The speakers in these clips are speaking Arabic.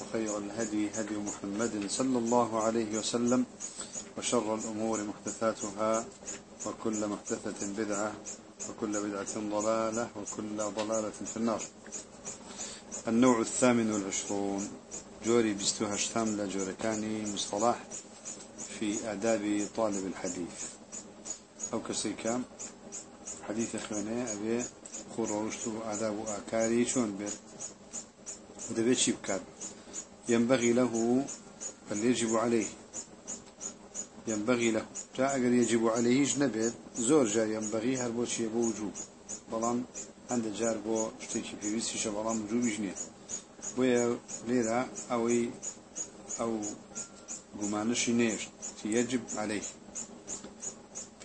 وخير الهدي هدي محمد صلى الله عليه وسلم وشر الأمور محدثاتها وكل محدثة بدعة وكل بدعة ضلالة وكل ضلالة في النار. النوع الثامن والعشرون. جوري بستوها اشتام لجوركاني مصطلح في آداب طالب الحديث. أو كسيكام حديث أخواني أبي خروجته آداب آكاري شون بير ودبيت شبكات ينبغي له بل يجب عليه. ينبغي له. جاء أقل يجب عليه جنبت زور جاء ينبغي هربوش يبو وجوب. بلان عند جار بو اشتكي في بيسي شبالان وجوب جنيه ويا ليرا أوي أو قمانشي نيش يجب عليه.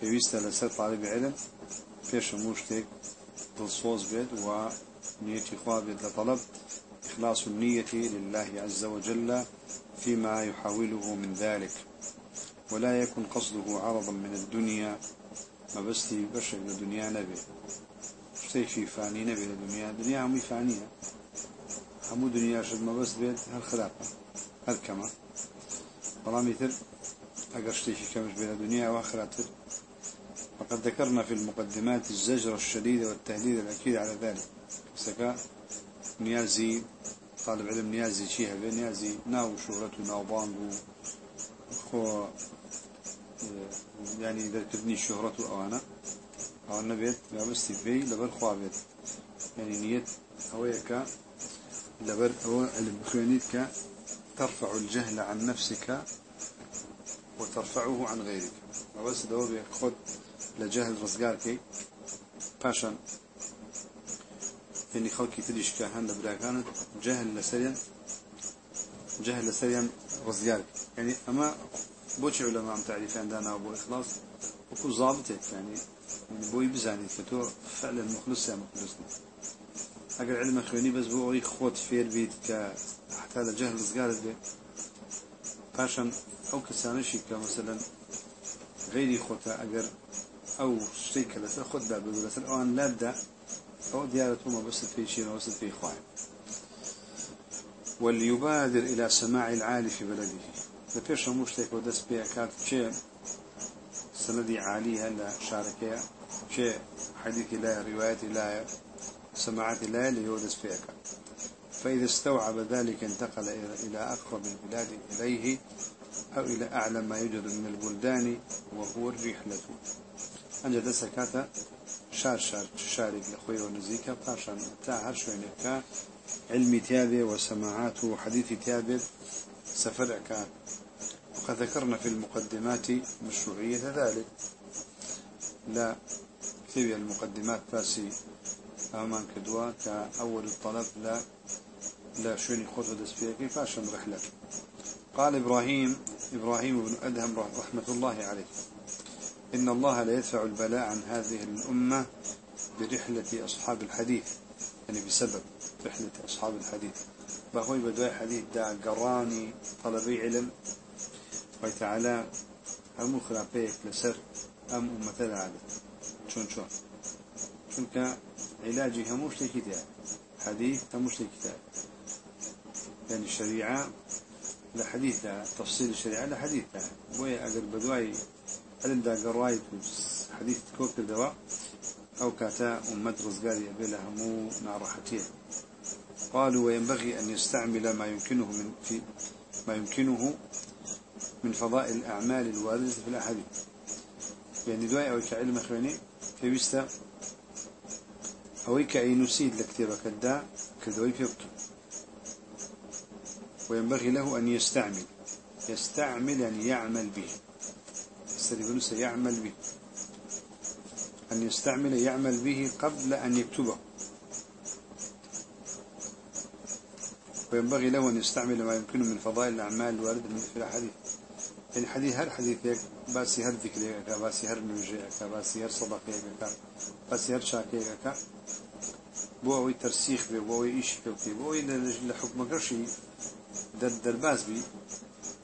في بيستا لسر طالب علم فيش موشتك بالصوص بيت ونيتي خواب لطلب إخلاص النية لله عز وجل فيما يحاوله من ذلك ولا يكن قصده عرضا من الدنيا ما بستي بشر الدنيا نبي. شتي في فاني نبي الدنيا الدنيا عمي فانية. همو دنيا شد ما بس بيت هالخلافة هالكما. والله مثل أقر شتي في كمش بين الدنيا وآخراتر وقد ذكرنا في المقدمات الزجر الشديد والتهديد الأكيد على ذلك. سكا؟ نيازي طالب علم نيازي شيها بين نيازي ناو شهرته ناو بانغو خو يعني ذكرني شهرته أو أنا أو النبيت ما بستي بي لبر خوابت يعني نيت هويك لبر هو البخوانيتك ترفع الجهل عن نفسك وترفعه عن غيرك. ما بس دور خد لجهل رزقاركي باشا يعني خلقي تديش كهان لبراكانت جهل لسريا جهل لسريا رزقارك يعني أما بوش علماء عم تعريفين دانا أبو إخلاص وكل ضابطك يعني يعني بوي بزاني فتو فعلا مخلص يا مخلصنا أقل علم أخواني بس بو خود فير بيت ك حتى لجهل رزقارك بي باشا أو كسانشي كمثلا غيري خوتا أقر أو شيء كلا خد باب بس أو أن لا أو ديارته ما بس في شيء بس في خواهي وليبادر إلى سماع العالي في بلده. لبيش مشتك ودس بيع كات شيء سندي عالي هلا شاركة. شيء حديث لا رواية لا سماعات لا اللي هو دس بيع فإذا استوعب ذلك انتقل إلى أقرب البلاد إليه أو إلى أعلى ما يوجد من البلدان وهو الرحلة. أنجد سكاتا. شار شار شارك لخوي ونزيكا باشا تا هر شوينك علمي تابع وسماعات وحديث تابع سفر كان وقد ذكرنا في المقدمات مشروعية ذلك. لا كتب المقدمات باسي أمان كدوا كأول الطلب لا لا شوني خطوة دسبيكي فاشن رحلة قال إبراهيم إبراهيم بن أدهم رحمة الله عليه. إن الله لا يدفع البلاء عن هذه الأمة برحلة أصحاب الحديث يعني بسبب رحلة أصحاب الحديث. بأخوي بدوي حديث دا قراني طلبي علم وتعالى هم خلافيك لسر؟ أم أمة العادة شون شون؟ شون علاجي هموش كتاب حديث هموش كتاب يعني الشريعة لحديث تفصيل الشريعة لحديث ويا أقل بدواي علم دا قرايت حديث كوك الدواء أو كاتا أمد رزقاري أبيلها مو نارحتين قالوا وينبغي أن يستعمل ما يمكنه من في ما يمكنه من فضائل الأعمال الواردة في الأحاديث. يعني دواء أو كعلم أخواني في وستا أو كأي نسيد لكتابة كدا كدواء في وينبغي له أن يستعمل. يستعمل يعني يعمل به. السليفون سيعمل به. أن يستعمل يعمل به قبل أن يكتبه. وينبغي له أن يستعمل ما يمكنه من فضائل الأعمال الواردة من في الحديث يعني حديث هر حديث باسي هر ذكريك باسي هر نوجيك باسي هر صدقيك باسي هر شاكيك بو أوي ترسيخ بي بو أوي إيش كوكي بو أوي لحكم قرشي. در درباز بي.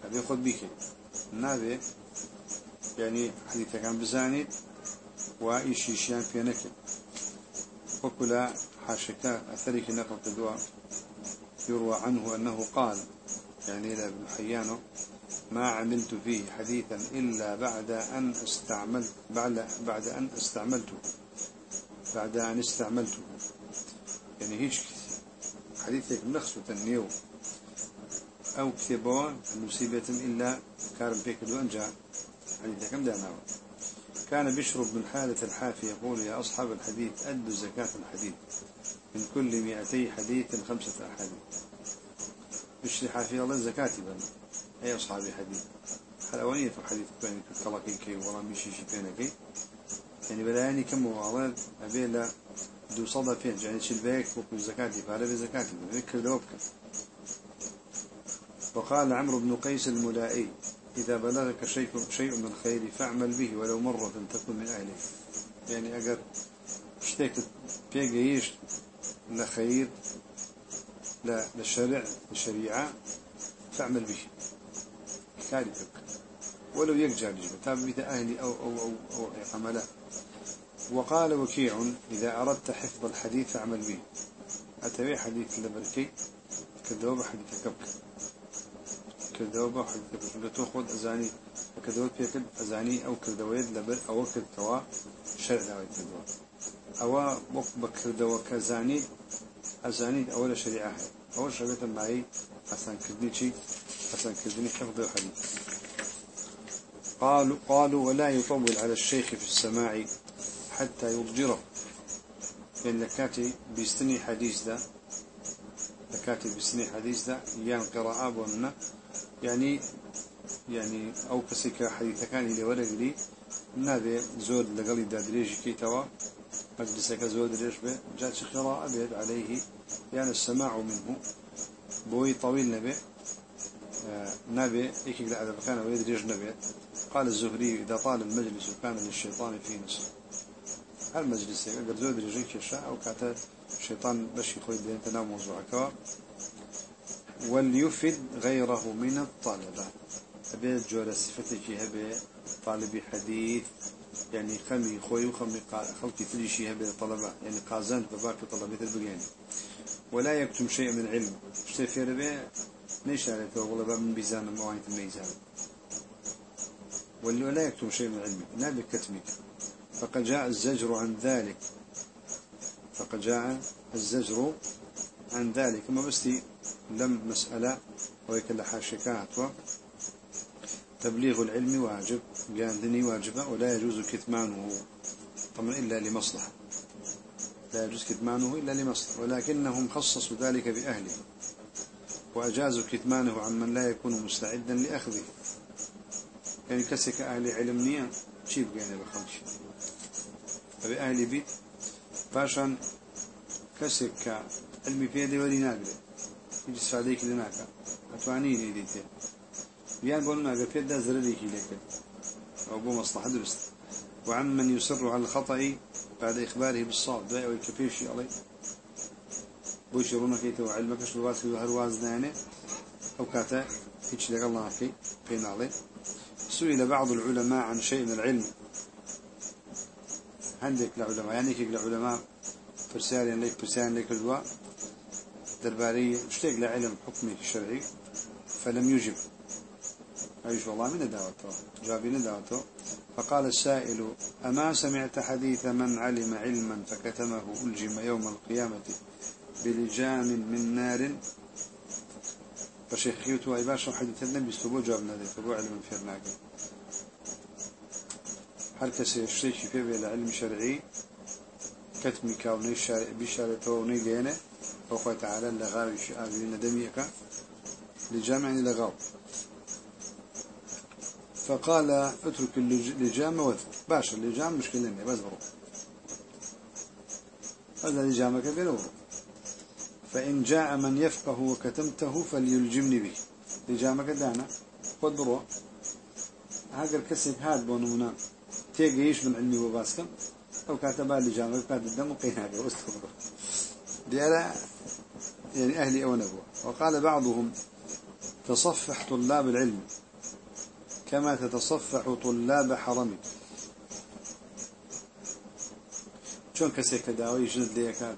أبي خد بيك نابي يعني حديث كان بزاني وإيش يشيان في نكل وكلا حاشكا أثريك نقل قدوة يروى عنه أنه قال يعني إلى ابن حيانه ما عملت فيه حديثا إلا بعد أن استعملت بعد, بعد أن استعملته. بعد أن استعملته. يعني هيش حديثك نخصة النيو أو كتبوا مصيبة إلا كارم بيك الوانجا. كم دانا كان بشر بن حالة الحافي يقول يا أصحاب الحديث أدوا زكاة الحديث. من كل مئتي حديث خمسة أحاديث. بشر حافي؟ الله زكاتي بنا أي أصحابي حديث حلوانية في حديث بين كلاكي كي ولا مشي شي كي يعني بلاياني كم والله أبي لا دو صدى فين؟ يعني شيل بيك وكل زكاتي فعلى بزكاتي ذكر دوبك وقال عمرو بن قيس الملائي إذا بلغك شيء شيء من الخير فاعمل به ولو مرة تكون من أهله يعني أجر اشتيك بيجيش لخير لا للشرع الشريعة فاعمل به. كارثك ولو يرجع لجبه تابع أهلي أو, أو, أو, أو عمله وقال وكيع إذا أردت حفظ الحديث فاعمل به. أتبع حديث لبركي كذوب حديث كبك. كردەوە حديث خود أزاني كردەوە بيكد أزاني أو كردەوەیت لبر أو كردەوە شەر داوای کردەوە. ئەوە وەک بە کردەوە کە زانیت ئەزانیت ئەوە لە شریعە هەیە. ئەوە شەبێتە مایی حسانکردنی چی؟ حسانکردنی حفظ الحديث قالوا قالوا ولا يطول على الشيخ في السماع حتى يضجره. يعني لكاتي بيستني حديث ده لكاتي بيستني حديث ده يان قراءة بونا ینی ینی ئەو کەسی کە حەریتەکانی لێوەرەگری نابێ زۆر لەگەڵی دادرێژی کەیتەوە. مەجلسەکە زۆر درێژ بێ جاچی خێڵا ئەبێت عليهەیهی یانە سەماع و منبوو بۆی تەویل نەبێ نابێ یەکێک لە عەدەبەکانەوەی درێژ نەبێت. قال الزهري إذا طال المجلس كان للشيطان في نصر هل مجلس أقدر زود رجيك الشاء أو كاتا الشيطان باش يخوي بين تنام موضوعك وليفد غيره من الطلبة. أبي جور صفتك هبة طالب حديث يعني خمي خوي وخمي خلقي تليشي هبة طلبة يعني قازنت بباك طلبة البقياني ولا يكتم شيء من علم. اشتري في ربه ليش عليك والله من بيزان موانية الميزان. ولا يكتم شيء من علمه لا بكتمك. فقد جاء الزجر عن ذلك. فقد جاء الزجر عن ذلك. ما بستي لم مسألة ويكل حاشكات تبليغ العلم واجب قاندني واجبة ولا يجوز كتمانه طبعا إلا لمصلحة. لا يجوز كتمانه إلا لمصلحة ولكنهم خصصوا ذلك بأهله. وأجازوا كتمانه عن من لا يكون مستعدا لأخذه. يعني كسك أهل علمنيا شيء بقينا بخلش فبأهل بيت باشا كسك علمي فيه ولي ناقله هیچ استفادەیەکی لە ناکە ئەتوانی لێ دیتێ بیان بۆ ناگە پێدا زرەرێکی لێکرد أو بو مصلحة درست وعمن يصر على الخطأ بعد إخباره بالصواب. دعي ويكفيشي عليه بوش يرون كيته وعلمك شو بات في هرواز دانه أو كاتا هيك لك الله في بين عليه سئل بعض العلماء عن شيء من العلم. عندك العلماء يعني كيك العلماء فرسالين لك فرسالين لك الدواء درباري اشتاق لعلم حكمي الشرعي فلم يجب. أيش والله من دعوته جابين دعوته فقال السائل أما سمعت حديث من علم علما فكتمه ألجم يوم القيامة بلجام من نار؟ فشيخيوتو أي باشا حديث النبي استبو جابنا ذي فبو علم فرناك هل كسي الشيخ في العلم شرعي؟ كتمي كاوني بشارته وني وقال تعالى لغاو آمين دميك لجام يعني لغاو فقال اترك اللجام واذكر باشا اللجام مشكلة لي بس برو هذا لجامك بينه فإن جاء من يفقه وكتمته فليلجمني به. لجامك دانا خذ برو هاجر كسك هاد بونونا تيجيش من علمي وباسكم. أو كاتبا لجامك كاتب الدم وقينا واستخبر ديالا يعني أهلي أو نبوة وقال بعضهم تصفح طلاب العلم كما تتصفح طلاب حرمك شون كسيك داوي جند ليكات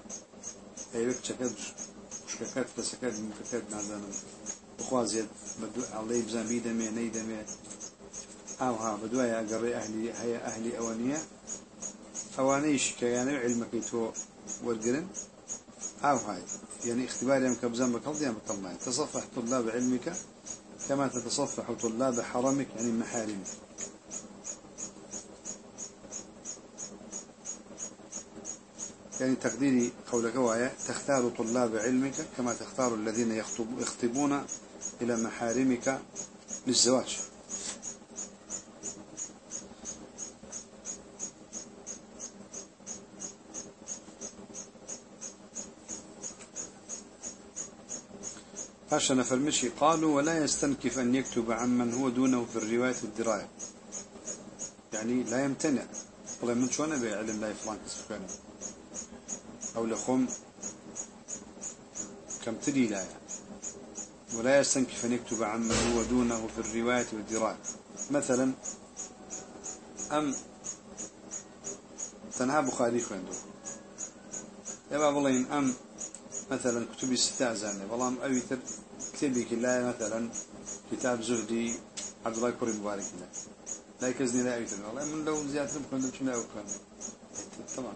أيوك شكد شككات كسكات مككات نازانا بخوازيت بدو علي بزامي دمي ني دمي أو ها بدو يا قري أهلي هيا أهلي أوانية أوانيش كياني علمك يتو ورقرن أو هاي يعني كبزان بكالد يوم بكالد تصفح طلاب علمك كما تتصفح طلاب حرمك يعني محارمك. يعني تقديري قولك هو تختار طلاب علمك كما تختار الذين يخطبون إلى محارمك للزواج. فاشنا فرمشي. قالوا ولا يستنكف أن يكتب عمن هو دونه في الرواية والدراية يعني لا يمتنع. والله من شو أنا بعلم لا يفلان سبحانه أو لخم كم تدي لا ولا يستنكف أن يكتب عمن هو دونه في الرواية والدراية. مثلا أم تنها بخاري عنده يا باب الله أم مثلا كتب ستة زانة والله أويتر كتابي لا مثلا كتاب زهدي عبد الله كريم مبارك لا لا يكزني لا أويتر والله من لو زيادة بكون لم لا أوكان طبعا.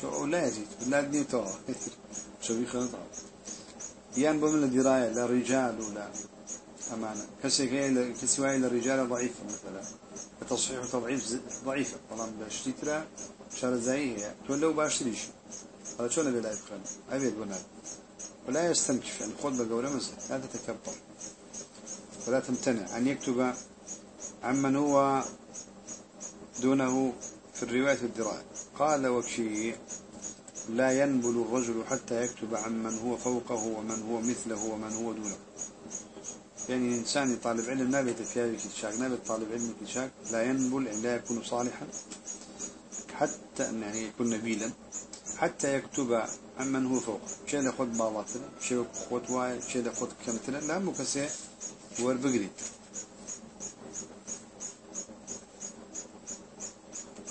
شو لا يجي لا دني تو. شو بيخلط يان بمن الدراية لا رجال ولا أمانة. كسي كسواي للرجال ضعيف مثلا. التصحيح وتضعيف ضعيفة. والله بشتيترا شار زي تولوا باشتريش. هذا شو نبي لا يفخن أبيد بنات ولا يستنكف يعني خذ بقولة مثلا لا تتكبر ولا تمتنع أن يكتب عمن هو دونه في الرواية والدراية قال وكشي لا ينبل الرجل حتى يكتب عمن هو فوقه ومن هو مثله ومن هو دونه. يعني إنسان طالب علم نبي تفيا كتشاك نبي طالب علم كتشاك لا ينبل يعني لا يكون صالحا. حتى أن يعني يكون نبيلا. حتى يكتب عمن هو فوق. شيء لخذ بالاتنا شيء خذ واي شيء لخذ كمتنا لا مكسي وربقري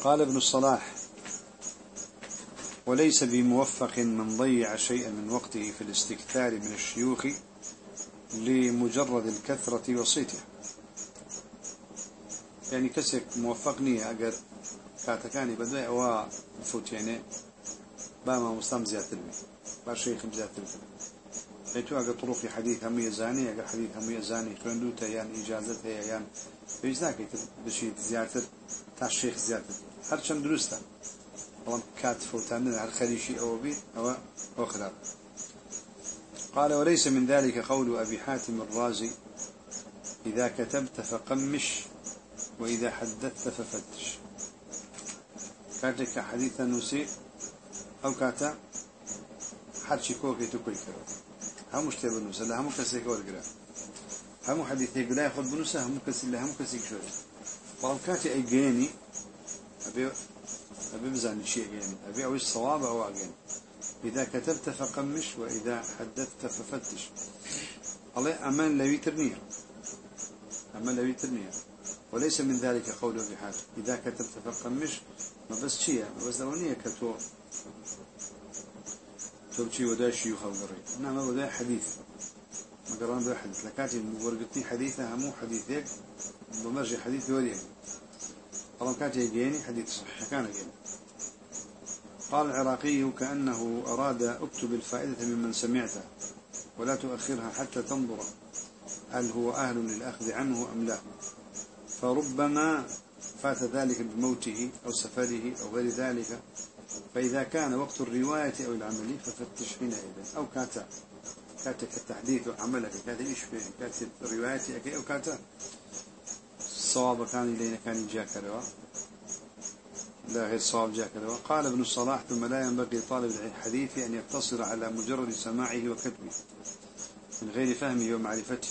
قال ابن الصلاح وليس بموفق من ضيع شيئا من وقته في الاستكثار من الشيوخ لمجرد الكثرة وصيته. يعني كسك موفقني أجر كاتكاني بدأ وفوت يعني. باما مستم زيادة با شيخ زيادة ايتو اگر طرق حديث هم يزاني اگر حديث هم يزاني خوندوتا يعني اجازته يعني بيجناك بشي زيادة تا الشيخ زيادة هر چند درسته بلان كات فوتان هر خليشي أو بي أو أو خلاف قال وليس من ذلك قول أبي حاتم الرازي إذا كتبت فقمش وإذا حدثت ففتش. كاتك حديثا نسي أو كاتا حرشي كوكي تكوي كرو همو اشتر بنوسا لا همو كسيك ورقرا همو حديثي قلا ياخذ بنوسا همو كسي لا همو كسيك شوي بلان كاتي أي جيني أبي أبي بزاني شيء جيني أبي أوش صواب أو أجيني إذا كتبت فقمش وإذا حدثت ففتش. الله أمان لوي ترنية أمان لوي ترنية وليس من ذلك قوله في حال. إذا كتبت فقمش ما بس شيء ما بس دونية كتو توبشي ودا شيوخ الغري إنما ودا حديث. ما قران ودا حديث. لكاتي ورقتني حديثة همو حديثك بمرجع حديث وريك طبعا كاتي يجيني حديث صحيح. كان يجيني. قال العراقي كأنه أراد أكتب الفائدة ممن سمعته ولا تؤخرها حتى تنظر هل هو أهل للأخذ عنه أم لا. فربما فات ذلك بموته أو سفره أو غير ذلك. فإذا كان وقت الرواية أو العمل ففتش حينئذ أو كاتا. كاتا كالتحديث عملك كاتا إيش فيه كاتا روايتي أو كاتا الصواب كان إلينا كان جاك روا لا غير صواب جاء كذا. وقال ابن الصلاح ثم لا ينبغي طالب الحديث أن يقتصر على مجرد سماعه وكتبه من غير فهمه ومعرفته.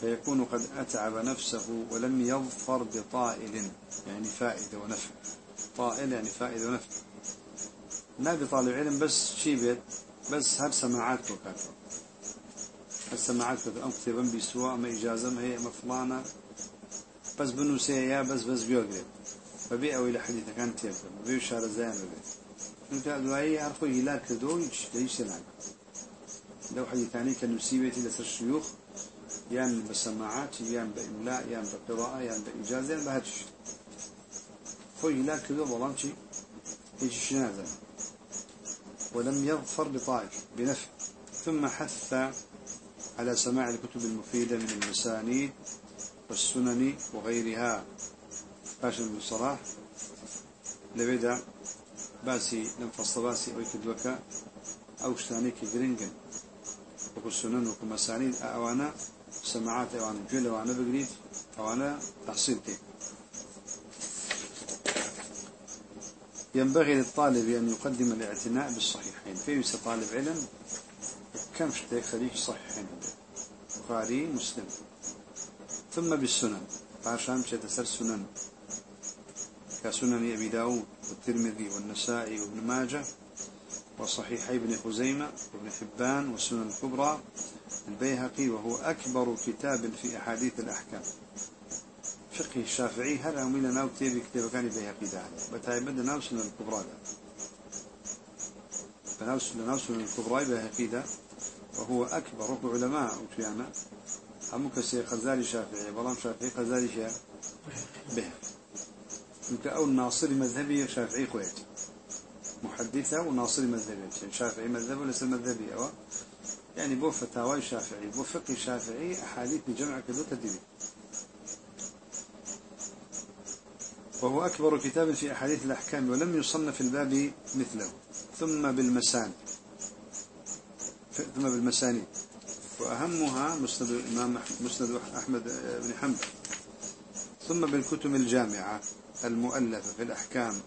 فيكون قد أتعب نفسه ولم يظفر بطائل يعني فائدة ونفع. طائل يعني فائدة ونفع. نبي طالب علم بس شي بيت بس هر سماعات وكاتب السماعات كتب أم كتبا بسواء ما إجازة ما هي مفلانة بس بنوسيا بس بس بيوغرب فبيع إلى حديث كان تيبا بيو شهر زيان ببيت أنت دعائي عرفوا هلال كدو ليش سنعك لو حديث ثاني كان نسيبتي لسر الشيوخ. يان بسماعات يان بإملاء يان بقراءة يان بإجازة يان بهاتش خوي هلال كدو بلانشي يجي شنازة ولم يظفر بطائف بنفع. ثم حث على سماع الكتب المفيدة من المسانيد والسنن وغيرها. باشا بن صلاح لبدا باسي لم فصل باسي ويكد وكا أو شتانيك جرينجن. وكو السنن وكو مسانيد أوانا سماعات أوانا جل أوانا بقريد أوانا تحصيل ينبغي للطالب أن يقدم الاعتناء بالصحيحين. في طالب علم كم شتيك خليك صحيحين؟ بخاري مسلم. ثم بالسنن. عشان تسر سنن. كسنن أبي داود والترمذي والنسائي وابن ماجه وصحيحي ابن خزيمة وابن حبان والسنن الكبرى. البيهقي وهو أكبر كتاب في أحاديث الأحكام. فقه الشافعي هل أميل ناو كتاب كتاب كان البيهقي ده بتايبد ناو سنن الكبرى ده بناو سنن الكبرى البيهقي ده وهو أكبر علماء وتيانا هم كسي خزالي شافعي بلام شافعي خزالي شافعي به. انك أو الناصري مذهبي شافعي خويت محدثة وناصري مذهبي شافعي مذهبي وليس مذهبي أو يعني بو فتاوى شافعي بو فقه شافعي أحاديث بجمع كذو تدري وهو أكبر كتاب في أحاديث الأحكام ولم يصنف الباب مثله. ثم بالمسان ثم بالمسانيد. وأهمها مسند الإمام مسند أحمد بن حنبل. ثم بالكتب الجامعة المؤلفة في الأحكام.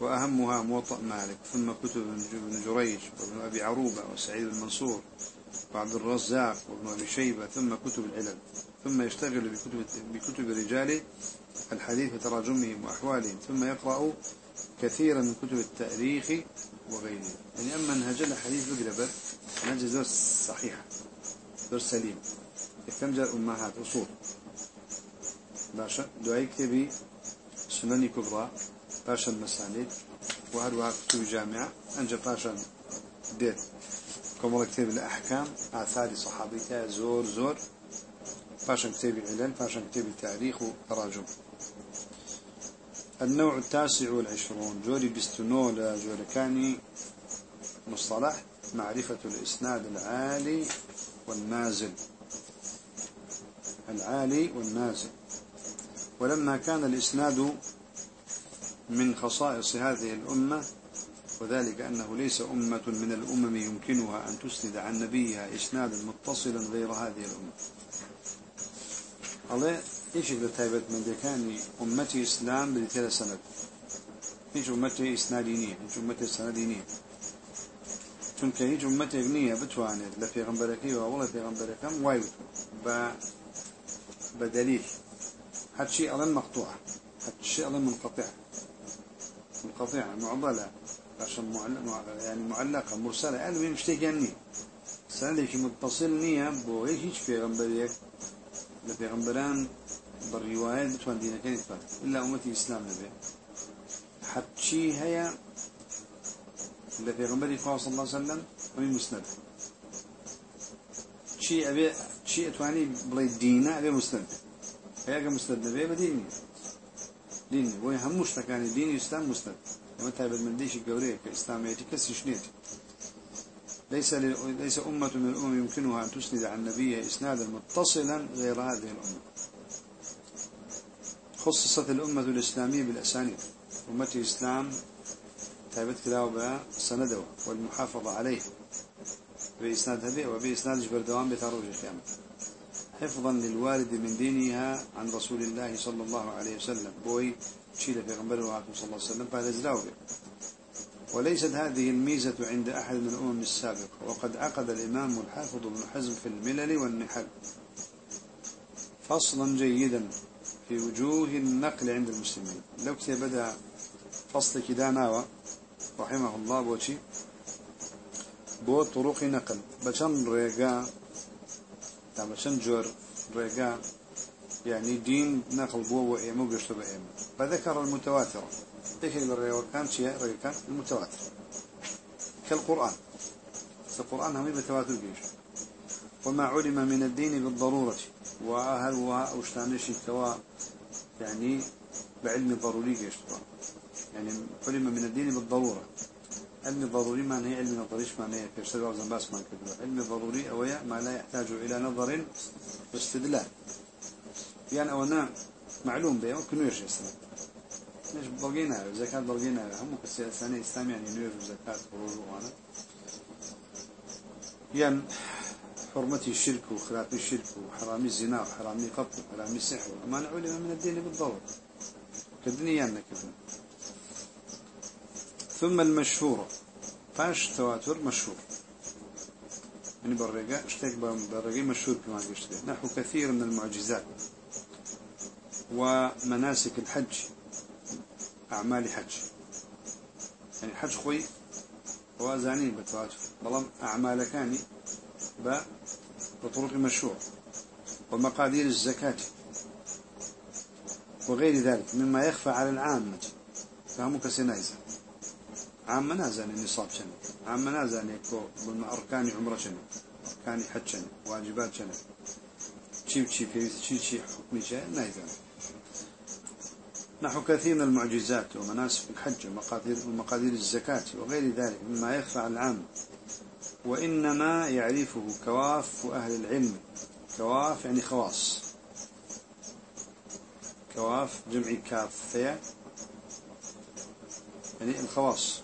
وأهمها موطأ مالك. ثم كتب ابن جريج وابن أبي عروبة وسعيد المنصور وعبد الرزاق وابن أبي شيبة. ثم كتب العلل. ثم يشتغل بكتب, بكتب رجال الحديث وتراجمهم وأحوالهم ثم يقرأ كثيرا من كتب التأريخ وغيره يعني أما منهج الحديث بقربة منهج دور صحيحة دور سليم. كم جاء أمهات أصول باشا دعي كتبي سنن كبرى باشا المسانيد وهروها كتب جامعة أنجا باشا ديت كمال كتاب الأحكام آثار صحابيتها زور زور. باشا كتاب العلل باشا كتاب التاريخ وتراجم النوع التاسع والعشرون جوري بستنولا جوري كاني مصطلح معرفة الإسناد العالي والنازل. العالي والنازل. ولما كان الإسناد من خصائص هذه الأمة وذلك أنه ليس أمة من الأمم يمكنها أن تسند عن نبيها إسنادا متصلا غير هذه الأمة. الله إيش يقدر تايبت من ذكاني أمتي إسلام بثلاث سنة إيش أمتي إسنادينية إيش أمتي إسنادينية چونکە هیچ عمەتێک نییە بتوانێت لە پێغمبەرەکەی وڵە پێغمبەرەکەم وای بە بدليل هادشي مقطوع هادشي ألم منقطع. منقطع معضلة. عشان معلقة يعني معلقة مرسلة. يعني وين مشتاق يعني سألك متصل نية بو هيك لە پێغمبەران بڕیواەت بتوان دینەکەی فات لا عومەتی ئیسلام نەبێ حەچی هەیە لە پێغمبەری خاص الله سلم ئەوی مسند. چی ئەبێ چی ئەتوانی بڵێ دینە ئەبێ مسند؟ هەیەگە مسند نەبێ بە دینی. دین بۆی هەموو شتەکانی دینی ئیسلام مسند. ئەمە تایبەتمەندێکی گەورەیە کە ئیسلامەتی کەسیش نێتی ليس ليس أمة من الأمم يمكنها أن تسند عن نبيها إسنادا متصلا غير هذه الأمة. خصصت الأمة الإسلامية بالأسانيد. أمة الإسلام تابت كلاوبا سنده والمحافظة عليه بإسناد هذه وبإسناد جبر دوام بتروج القيامة حفظا للوارد من دينها عن رسول الله صلى الله عليه وسلم. بوي شيء في غنبر صلى الله عليه وسلم فهذا زلاوي. وليست هذه الميزة عند أحد من الأمم السابقة وقد عقد الإمام الحافظ ابن حزم في الملل والنحل. فصلا جيدا في وجوه النقل عند المسلمين. لو كتب بدأ فصل كدانا رحمه الله بوشي بو طرق نقل. بشن ريقا بشن جور ريقا يعني دين نقل بو وإيمو بيشتو بإيمو. فذكر المتواترة ذكر الريوة كان شيء ريقا المتواتر كالقرآن. القرآن هم بتواتر جيش وما علم من الدين بالضرورة. وأهل وأشتانشي كوا يعني بعلم ضروري جيش يعني علم من الدين بالضرورة. علم ضروري ما هي علم نظريش ما هي في شرع زنباس ما كده علم ضروري أو ما لا يحتاج إلى نظر واستدلال. يعني أو معلوم به يرجع السلام ليش بلقينا زكاة بلقينا هم كسياسة إسلام يعني نير زكاة فروج وأنا يعني حرمة الشرك وخلاف الشرك وحرام الزنا وحرام القتل وحرام السحر ما علم من الدين بالضرورة كدنيا كذا ثم المشهورة فاش تواتر مشهور. يعني برقة اشتك برقة مشهور كما قلت نحو كثير من المعجزات ومناسك الحج. أعمال حج. يعني حج خوي وازانين بتواتر بلام أعمال كاني بطرق مشهور ومقادير الزكاة. وغير ذلك مما يخفى على العامة فهمك سنايزة عام نازاني نصاب شنو. عام نازاني بالأركان عمرة شنو. كان حج شنو. واجبات شنو. شي شي في شي شي حكم شيء نايزان نحو كثير من المعجزات ومناسك الحج ومقادير, ومقادير الزكاة وغير ذلك مما يخفى على العام. وإنما يعرفه كواف أهل العلم. كواف يعني خواص. كواف جمع كافية يعني الخواص.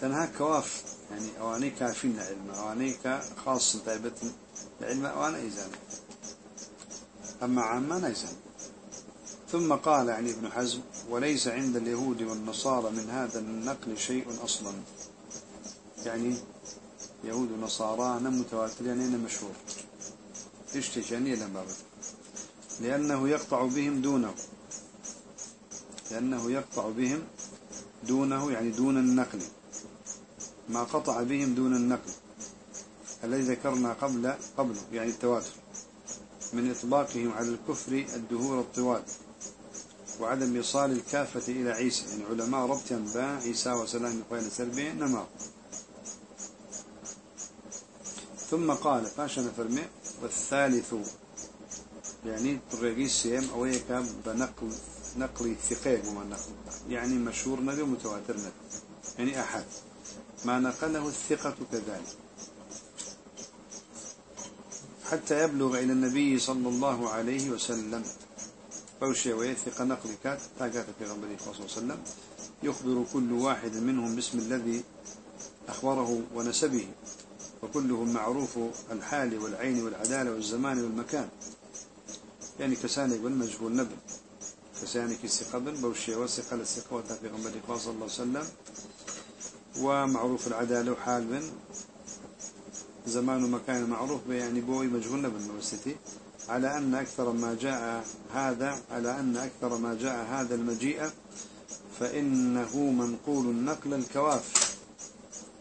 تنها كواف. يعني أواني كافين العلم أواني خاص طيبة العلم أواني إيزان أما عاما نيزان ثم قال يعني ابن حزم وليس عند اليهود والنصارى من هذا النقل شيء أصلا. يعني يهود ونصارى نم متواتر يعني مشهور. إيش تجاني لما لأنه يقطع بهم دونه. لأنه يقطع بهم دونه يعني دون النقل. ما قطع بهم دون النقل. الذي ذكرنا قبل قبله يعني التواتر. من إطباقهم على الكفر الدهور الطوال وعدم إيصال الكافة إلى عيسى. يعني علماء ربط با عيسى وسلام قوين سربي نما ثم قال فاشن فرمي والثالث يعني طريقي سيم أويك بنقل نقل ثقيل وما نقل يعني مشهور نبي متواتر نبي. يعني أحد. ما نقله الثقة كذلك. حتى يبلغ إلى النبي صلى الله عليه وسلم. فوشي ويثق نقل كات تاقات في غنبري صلى الله عليه وسلم. يخبر كل واحد منهم باسم الذي أخبره ونسبه. وكلهم معروف الحال والعين والعدالة والزمان والمكان. يعني كساني والمجهول نبل. كساني كسي بن بوشي وثق للثقة في غنبري صلى الله عليه وسلم. ومعروف العدالة وحال بن زمان ومكان معروف يعني بوي مجهول بالنوستي على أن أكثر ما جاء هذا على أن أكثر ما جاء هذا المجيء فإنه منقول النقل الكواف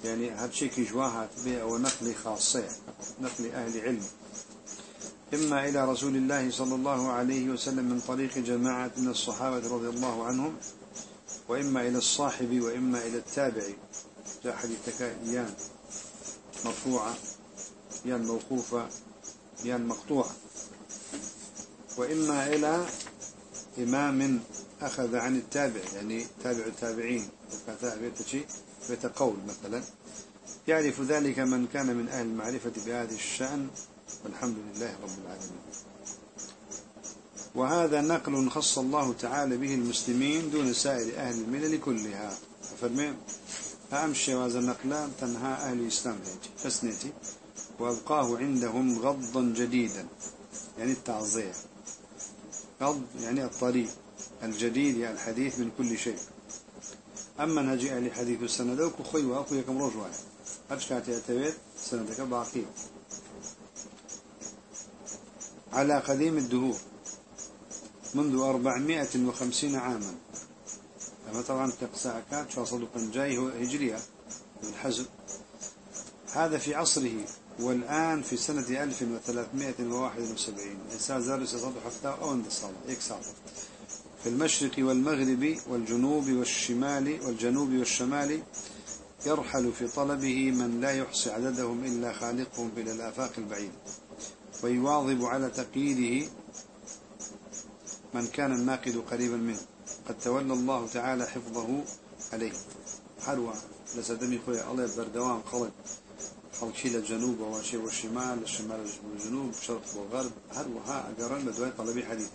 يعني هاتشيكي جواهات به أو نقل خاصية نقل أهل علم. إما إلى رسول الله صلى الله عليه وسلم من طريق جماعة من الصحابة رضي الله عنهم وإما إلى الصاحب وإما إلى التابع. جاء حديثك إيان مرفوعة. يان موقوفة يان مقطوعة. وإما إلى إمام أخذ عن التابع يعني تابع التابعين شيء قول مثلا. يعرف ذلك من كان من أهل المعرفة بهذه الشأن والحمد لله رب العالمين. وهذا نقل خص الله تعالى به المسلمين دون سائر أهل الملل كلها. فرمي أمشي وهذا النقل تنهى أهل الإسلام. تسنيتي وأبقاه عندهم غضا جديدا يعني التعزية قض يعني الطريق الجديد يعني الحديث من كل شيء. أما نجي أهل حديث السنة دوك خوي وأخوي كم رجوع. أشكاتي أتويت سندك باقي. على قديم الدهور منذ أربعمائة وخمسين عاما. أما طبعا كقساء شو صدق جاي هو هجرية الحزب هذا في عصره. والآن في سنة 1371 إنسان زار سيصدق حتى أو اندصال إكسال في المشرق والمغرب والجنوب والشمال والجنوب والشمال يرحل في طلبه من لا يحصي عددهم إلا خالقهم إلى الآفاق البعيدة ويواظب على تقييده من كان الناقد قريبا منه. قد تولى الله تعالى حفظه عليه. حلوة. لسدمي خويا الله بردوان خلق خلق شيء للجنوب وشيء والشمال الشمال والجنوب الشرق والغرب هروها أقرن بدواي طلبي حديث.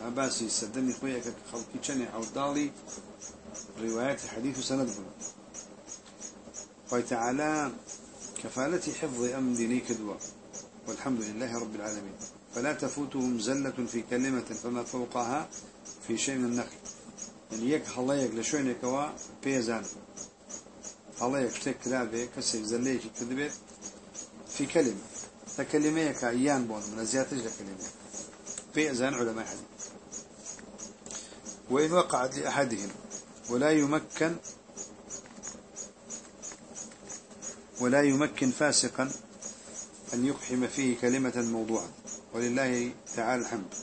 عباسي سدمي خويا خلقي شني أو دالي روايات حديث سند قال تعالى كفالة حفظ أمن ديني كدوة والحمد لله رب العالمين. فلا تفوتهم زلة في كلمة فما فوقها في شيء من النقل. يعني يك حلايك لشوين كوا بيزان حلايك شتك كلابه كسي زليك كذبت في كلمة فكلمة كأيان بون من زيادة لكلمة بيزان علماء حديث. وإن وقعت لأحدهم ولا يمكن ولا يمكن فاسقا أن يقحم فيه كلمة موضوعا. ولله تعالى الحمد.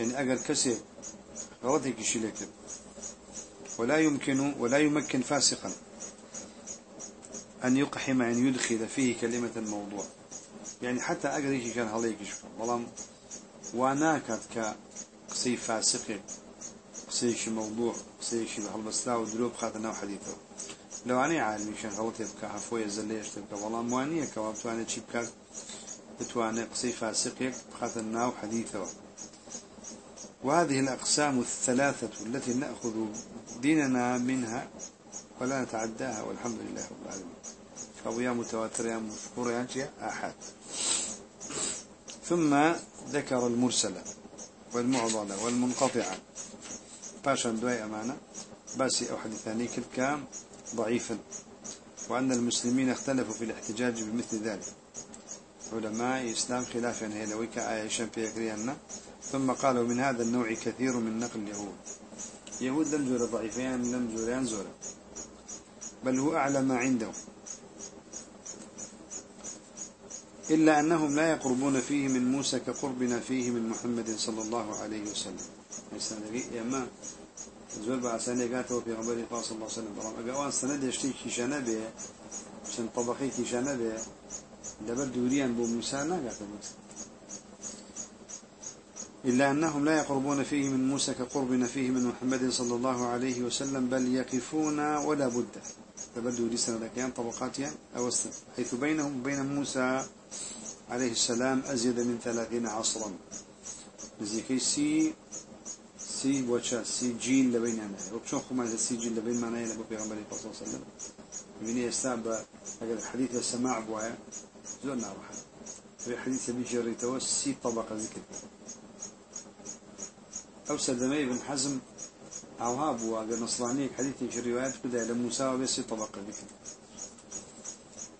يعني أقل كسر غلطك شلك ولا يمكن ولا يمكن فاسقا أن يقحم أن يدخل فيه كلمة موضوع يعني حتى أقل كان هليك شوف والله واناكت كقصي فاسق قصيش موضوع قصيش بحلبستا ودروب خاتنا حديثه. لو أنا عالمي شان غلط يبكى عفوية زليش تبكى والله موانية كواب توانا تشيبكى بتوانا قصي فاسق خاتنا وحديثه وهذه الأقسام الثلاثة التي نأخذ ديننا منها ولا نتعداها والحمد لله رب العالمين. أو يا متواتر يا مشهور يا أحد ثم ذكر المرسلة والمعضلة والمنقطعة. باشا دواي أمانة. بس أو حديثاني كان ضعيفا. وأن المسلمين اختلفوا في الاحتجاج بمثل ذلك. علماء الإسلام خلافا هي لويك آية شامبيا ثم قالوا من هذا النوع كثير من نقل اليهود. يهود لم زور ضعيفين لم زوران زورا بل هو أعلى ما عندهم. إلا أنهم لا يقربون فيه من موسى كقربنا فيه من محمد صلى الله عليه وسلم. يا ما زور بعساني قاته في غنبري صلى الله عليه وسلم. أقوان سند يشتي كيشانه به عشان طبقي كيشانه به دبر دوريان بو موسى ناقاته موسى إلا أنهم لا يقربون فيه من موسى كقربنا فيه من محمد صلى الله عليه وسلم بل يقفون ولا بد. تبدو لي سنة كيان طبقاتيا أو السنة حيث بينهم وبين موسى عليه السلام أزيد من ثلاثين عصرا. نزيكي سي سي وشا سي جيل لبين أنا وبشون خما سي جيل لبين ما نهي نبي غنبري صلى الله عليه وسلم. من يستعب أجل الحديث السماع بوايا زورنا واحد. في حديث بيجي ريتوا سي طبقة ذكر. أو سلمي بن حزم أو هابوا قال نصراني حديثي في الروايات كده لموسى وبس طبقة ذكر.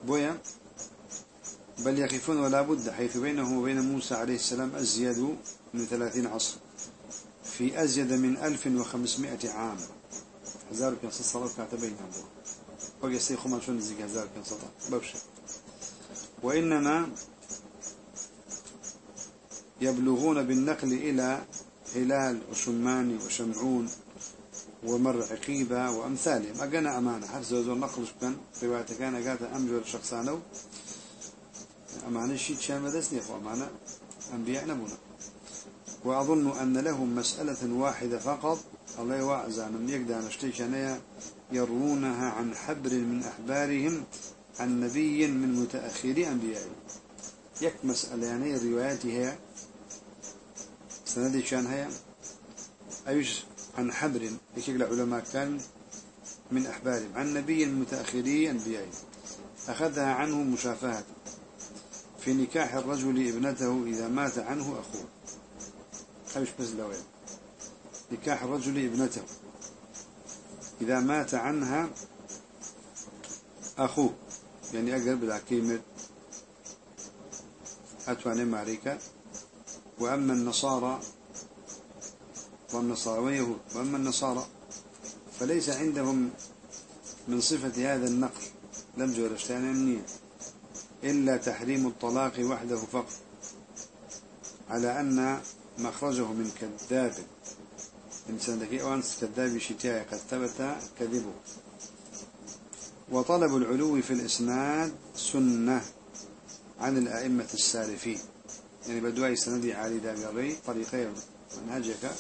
بويا بل يخفون ولا بد حيث بينه وبين موسى عليه السلام أزيد من ثلاثين عصر. في أزيد من ألف وخمسمائة عام. هزار كان صلاة كاتبين وقال سيخو ما شون زيك هزار كان صلاة. ببشر. وإنما يبلغون بالنقل إلى هلال وشماني وشمعون ومر عقيبة وأمثالهم. أقنا أمانة. حرس زوزو نقل كان رواية كان أقاتا أمجر شخصانو. أمانة شيء شان مدسني أخو أمانة. أنبياء نبونا وأظن أن لهم مسألة واحدة فقط. الله يوعز من يقدر نشتيشانيا يروونها عن حبر من أحبارهم عن نبي من متأخري أنبيائهم يك مسألة يعني رواياتي هي سندي شان هي أيش عن حبر يشكل العلماء كان من أحبارهم. عن نبي متأخري أنبيائهم أخذها عنه مشافهة. في نكاح الرجل ابنته إذا مات عنه أخوه. أبش بس لوين؟ نكاح الرجل ابنته. إذا مات عنها أخوه. يعني أقرب العكيمة أتواني ماريكا. وأما النصارى والنصارى ويهود وأما النصارى فليس عندهم من صفة هذا النقل لم جورشتان النية إلا تحريم الطلاق وحده فقط على أن مخرجه من كذاب إنسان ذكي أوانس كذاب شتاء قد ثبت كذبه. وطلب العلو في الإسناد سنة عن الأئمة السالفين. يعني بدواي سندي عالي دابيري طريقين منهجك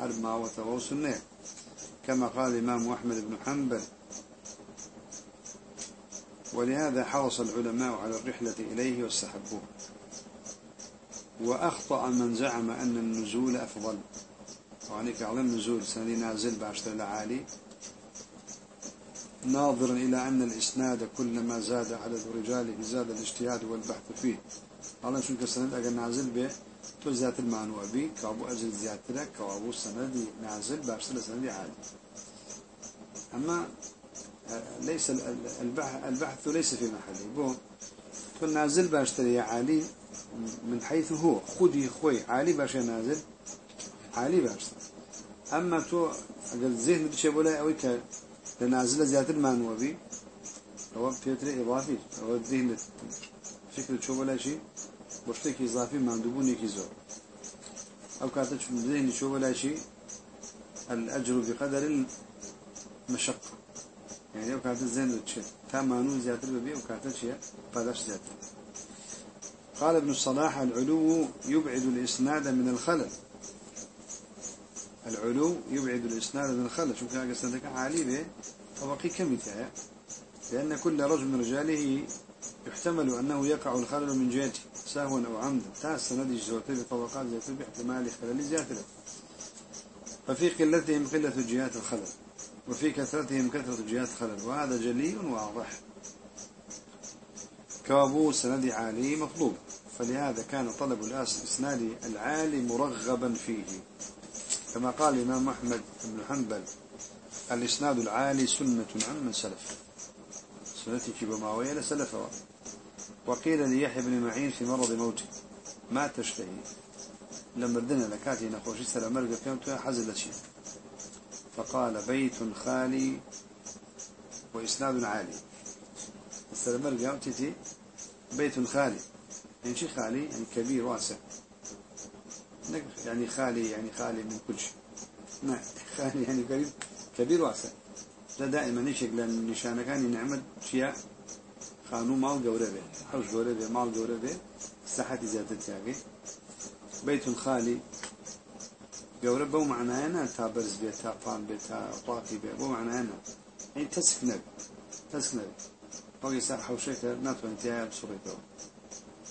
هرب ما هو سنة كما قال الإمام أحمد بن حنبل ولهذا حرص العلماء على الرحلة إليه واستحبوه. وأخطأ من زعم أن النزول أفضل. وعنيك على النزول سندي نازل باشتر العالي ناظرا إلى أن الإسناد كلما زاد عدد رجاله زاد الاجتهاد والبحث فيه. على شو كسند أجل نازل به تو زيادة المعنوى بي كابو أجل زيادة كابو سندي نازل باشتر سندي عالي أما ليس البحث ليس في محله بو تو نازل باشتري عالي من حيث هو خدي خوي عالي باش نازل عالي باشتر. أما تو أجل ذهن بشي بولا أوي ك لنازل زيادة المعنوى بي هو فيتر إضافي هو الذهن فكرة شو ولا شيء بوشتك إضافي مندوبون يكيزور أو كاتش الذهن شو ولا شيء الأجر بقدر المشقة. يعني أو كاتش الذهن وتشي تامانو زيادة ببي أو كاتش هي فلاش زيادة قال ابن الصلاح العلو يبعد الإسناد من الخلل. العلو يبعد الإسناد من الخلل. شو كان قصدك عالي به طبقي كم لأن كل رجل من رجاله يحتمل أنه يقع الخلل من جهته سهوا أو عمدا تاس ندي جزوته بطبقات زيته باحتمال خلل زيادة ففي قلتهم قلة جهات الخلل وفي كثرتهم كثرة جهات الخلل وهذا جلي واضح. كابو سند عالي مطلوب فلهذا كان طلب الإسناد العالي مرغبا فيه. كما قال الإمام أحمد بن حنبل الإسناد العالي سنة عن من سلف سنتك بماوية لسلف وقيل ليحيى بن معين في مرض موته ما تشتهي؟ لما ردنا لكاتي نخوشي سلام مرقى كانت حزل شيء فقال بيت خالي وإسناد عالي. السلام مرقى تتي بيت خالي. يعني شيء خالي؟ يعني كبير واسع. يعني خالي يعني خالي من كل شيء. نعم خالي يعني قريب كبير واسع. ده دائما يشك لأن نشانة كان ينعمد شيء خانو مال جوربه حوش جوربه مال جوربه ساحة زيادة تاعي بيت خالي جوربه ومعناه أنا تابرز بيت تابان بيت طاقي بيت ومعناه أنا يعني تسكنب تسكنب باقي ساحة حوشك ناتو انتهاء بصورته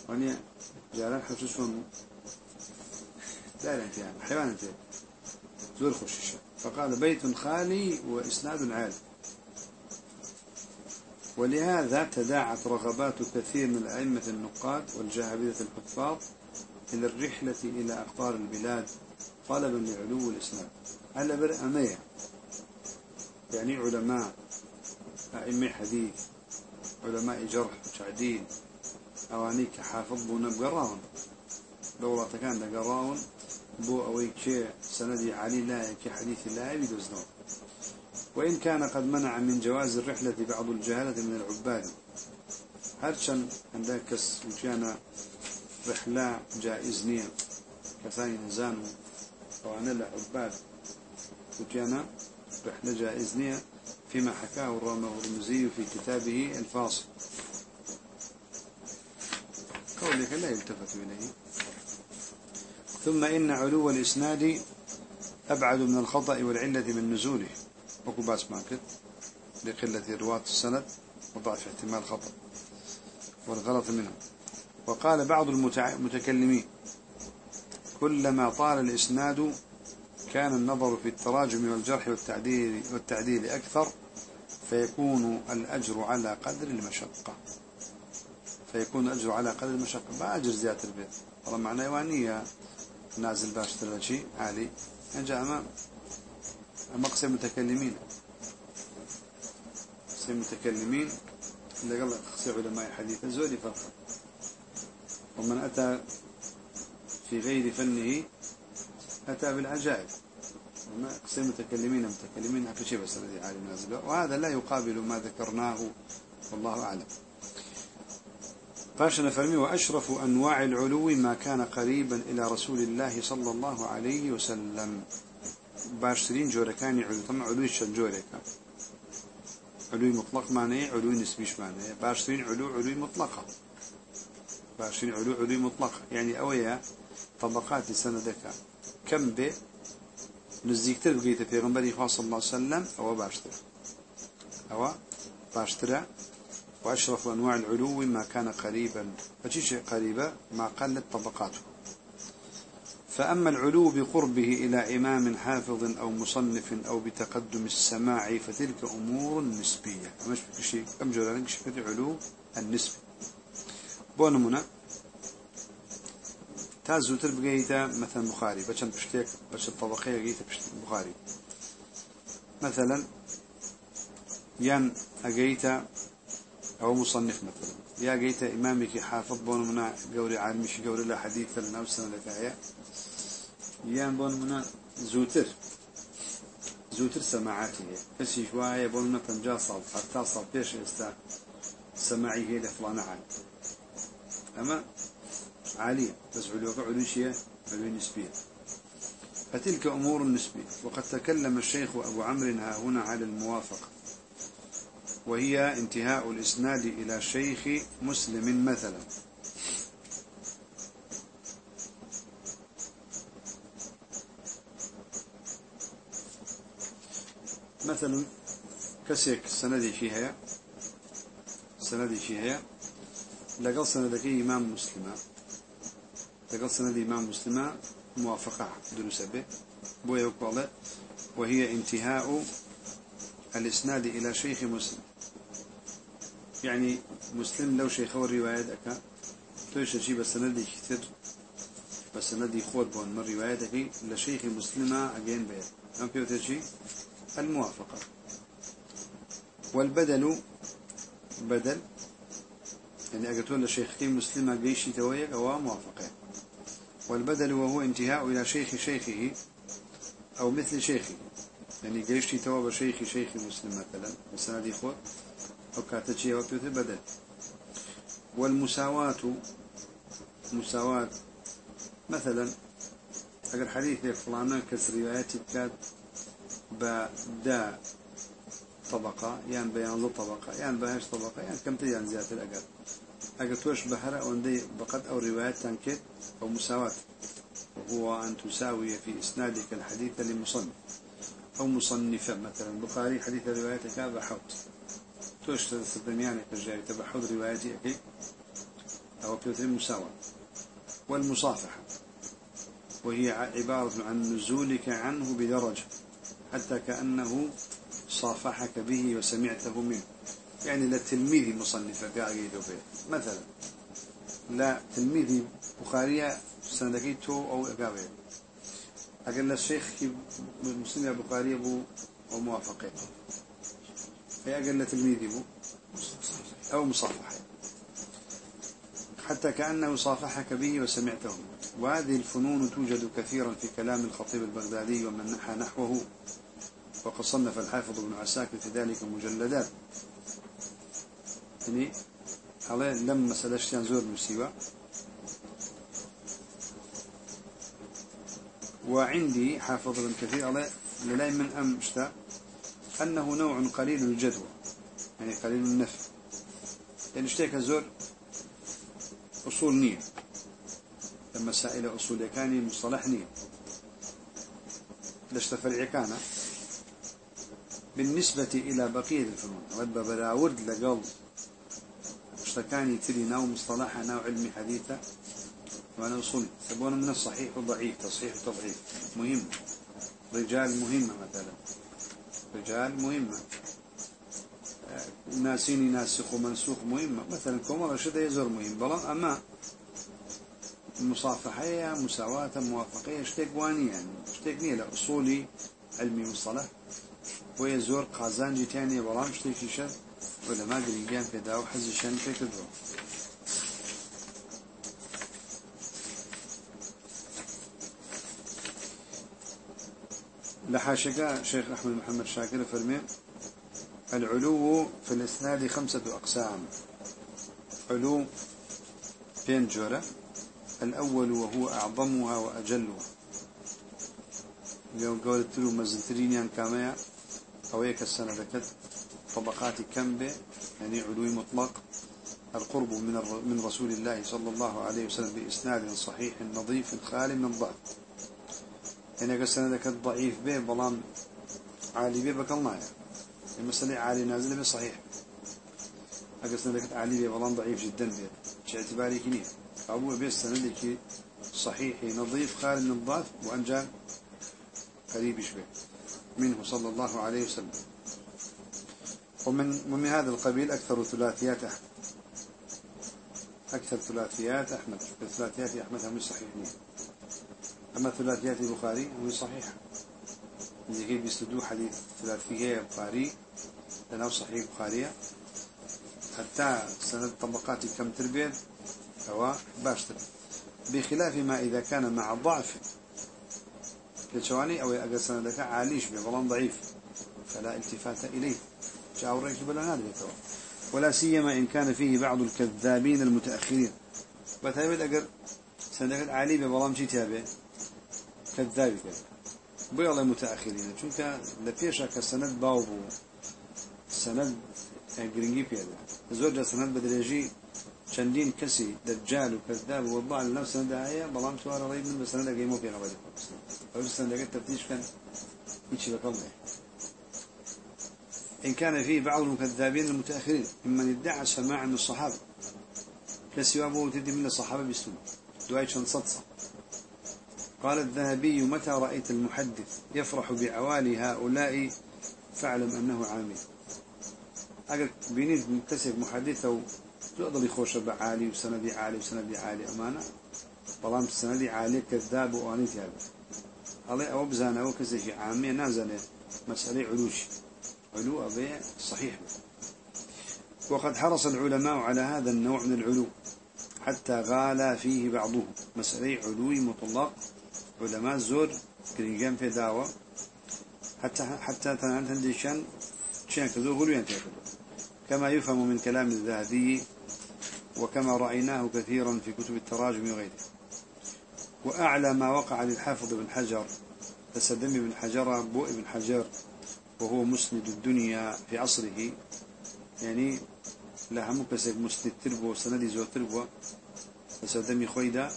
واني جاران حوششون انت يعني حيوان انت زور خشيشة فقال بيت خالي وإسناد عالي ولهذا تداعت رغبات كثير من الأئمة النقاد والجاهبية الحفاظ إلى الرحلة إلى أقطار البلاد طلبا لعلو الإسناد ألا بر أمية يعني علماء أئمة حديث علماء جرح وتعديل أوانيك حافظ بونا بقراون دولة كان قراون بو أوي كي سندي علي لا حديث لا يدوزنو وإن كان قد منع من جواز الرحلة بعض الجهالة من العباد. هرشن عندك كس وكان رحلة جائزنية كثاني نزانو وأنا العباد وكان رحلة جائزنية فيما حكاه الرمزي في كتابه الفاصل. قولك لا يلتفت إليه. ثم إن علو الإسناد أبعد من الخطأ والعلة من نزوله. وكباس ماكت لقلة رواة السند وضعف احتمال خطأ والغلط منه. وقال بعض المتكلمين كلما طال الإسناد كان النظر في التراجم والجرح والتعديل, والتعديل أكثر فيكون الأجر على قدر المشقة. فيكون الأجر على قدر المشقة. ما أجر زيادة البيت. والله معنى يوانية نازل باشتر لشي عالي أجا أما مقصد متكلمين قصة متكلمين اللي قال قصة علماء الحديث زوري فرق ومن أتى في غير فنه أتى بالعجائب. وما قصة متكلمين متكلمين في شيء بس الذي عالم نازل. وهذا لا يقابل ما ذكرناه والله أعلم. فاشنا فرمي وأشرف أنواع العلو ما كان قريبا إلى رسول الله صلى الله عليه وسلم. باشترين جوركاني علو طبعا علو الشن جوركا علو مطلق معناه علو نسبيش معناه باشترين علو علو مطلقة باشترين علو علو مطلقة يعني أويا طبقات سندك كم به نزيكتر بقيت في غنبري صلى الله وسلم أو باشتر أو باشتر وأشرف أنواع العلو ما كان قريبا فشيش قريبا ما قلت طبقاته فأما العلو بقربه إلى إمام حافظ أو مصنف أو بتقدم السماع فتلك أمور نسبية. مش بشيء أم جرالك شفت علو النسبي بونمنا تازو تربقيتا مثلا بخاري. بشن بشتيك بشن طبقية قيتا بخاري. مثلا ين أجيتا أو مصنف مثلا. يا جيت إمامك حافظ بون منا. قوري عالمش قوري لا حديث لنا وسنة آية يان بون منا زوتر زوتر سماعاتي بس شوية بون منا بنجا صال حتى صال بيش استا سماعي هي لفلان عالي أما عالية بس علوك علوشية علو نسبية فتلك أمور نسبية وقد تكلم الشيخ أبو عمرو ها هنا على الموافقة وهي انتهاء الإسناد إلى شيخ مسلم مثلا. مثلا كسيك سندي فيها سندي فيها لقل سندك إمام مسلمة لقل سندي إمام مسلمة موافقة دروس به. بويا وهي انتهاء الإسناد إلى شيخ مسلم. يعني مسلم لو شيخ الرواية أكا تويش شي بس ندي كتير بس ندي خور بون من روايتك لشيخ مسلمة أجين بيه أم بيوتشي الموافقة. والبدل بدل يعني أقتول لشيخ مسلمة جيشي تويك أو موافقة. والبدل وهو انتهاء إلى شيخ شيخه أو مثل شيخه. يعني جيشي تواب شيخ شيخ مسلم مثلا. بس ندي خور أو كاتشي أو بيوت بدل. والمساواة مساواة مثلا أجر حديث فلانا كسر رواياتي بكاد بدا طبقة يعني بيان ذو طبقة يعني بهاش طبقة يعني كم تيان زيادة الأجر أجر توش بحرة وندي بقد أو روايات تنكت أو مساواة وهو أن تساوي في إسنادك الحديث لمصنف أو مصنفة مثلا بخاري حديث روايتك هذا حوت توش تستدميانك الجاي تبحث روايتي أكي أو بيوتر مساواة والمصافحة. وهي عبارة عن نزولك عنه بدرجة. حتى كأنه صافحك به وسمعته منه. يعني لا قاعد فيه مثلا لا تلميذ بخارية سندكيته أو أقابل أقل الشيخ مسلم البخاري أبو وموافقين هي أقل تلميذي بو أو مصافحة. حتى كأنه صافحك به وسمعته وهذه الفنون توجد كثيرا في كلام الخطيب البغدادي ومن نحى نحوه. وقد صنف الحافظ ابن عساكر في ذلك مجلدات. يعني عليه لما سلشتان زور مسيوة وعندي حافظ ابن كثير عليه للاي من أم اشتاء أنه نوع قليل الجدوى يعني قليل النفع. يعني اشتاك زور أصول نية. مسائل أصول كان مصطلح نية. لشت فرع كان بالنسبة إلى بقية الفنون. رد براورد لقل أشتكاني تري نوع مصطلح نوع علمي حديثة وأنا أصول سبون من الصحيح والضعيف تصحيح وتضعيف مهم. رجال مهمة مثلا. رجال مهمة ناسيني ناسخ ومنسوخ مهمة مثلا كومر شده يزور مهم. بلان أما مصافحة مساواة موافقة شتيك واني يعني شتيك نية لأصولي علمي مصطلح. ويزور قازان جيتاني برام شتيك شد ولا ما قريبان في داو حزي شان في كدو لحاشقة شيخ أحمد محمد شاكر فرمي العلو في الإسناد خمسة أقسام. علو بين جورة الأول وهو أعظمها وأجلها اليوم قولت له مزنترين كامية أو هيك السنة ذكت طبقات كم به يعني علو مطلق. القرب من من رسول الله صلى الله عليه وسلم بإسناد صحيح نظيف خالي من الضعف. يعني السنة ذكت ضعيف به بلان عالي به بكالنايا المسألة عالي نازل به صحيح. أقصنا ذكت عالي به بلان ضعيف جدا به شو اعتباري كنيه أبو بيس سندك صحيح نظيف خالي من الضعف وأنجان قريب شبه منه صلى الله عليه وسلم. ومن ومن هذا القبيل أكثر ثلاثيات أحمد. أكثر ثلاثيات أحمد. ثلاثيات أحمد هم صحيحين أما ثلاثيات البخاري هم صحيحة إذا كيف يستدو حديث ثلاثية البخاري لأنه صحيح بخارية حتى سند طبقات كم تربية هو باشتر بخلاف ما إذا كان مع ضعف كشواني أو أجل سندك عاليش بظلام ضعيف فلا التفات إليه. الرئيس بلا هذا ولا سيما إن كان فيه بعض الكذابين المتأخرين. بتابع أجر سندك عالي بظلام شي تابع كذاب كذا بيضا المتأخرين شونك لفيشا كسند باوبو سند جرينجي بيدا زوجة سند بدريجي چندین کسی دجال و کذاب و وضع لنفس ندعية بلام سوار ريب من بس ندعي مو في غير أو ندعي التفتيش كان؟ يتشي الله. إن كان فيه بعض المكذابين المتأخرين ممن ادعى سماع من الصحابة. كسي أبو تدي من الصحابة بسنة دعاء صدصة. قال الذهبي متى رأيت المحدث يفرح بعوالي هؤلاء فاعلم أنه عامل؟ أقل بينيد مكتسب محدثه تقدر يخوش بعالي وسندي عالي وسندي عالي أمانة؟ بلام سندي عالي كذاب وأني هذا الله أو بزانا أو كذا عامية نازلة مسألة علوش علو أبي صحيح وقد حرص العلماء على هذا النوع من العلو حتى غالى فيه بعضهم مسألة علوي مطلق علماء زور كرينجان في دعوة حتى حتى تنهندشان شان كذو غلو كما يفهم من كلام الذهبي وكما رأيناه كثيرا في كتب التراجم وغيره وأعلى ما وقع للحافظ بن حجر تسدم بن حجر بو ابن حجر وهو مسند الدنيا في عصره. يعني لها مكسب مسند تربو سندي زو تربو. تسدم خويدا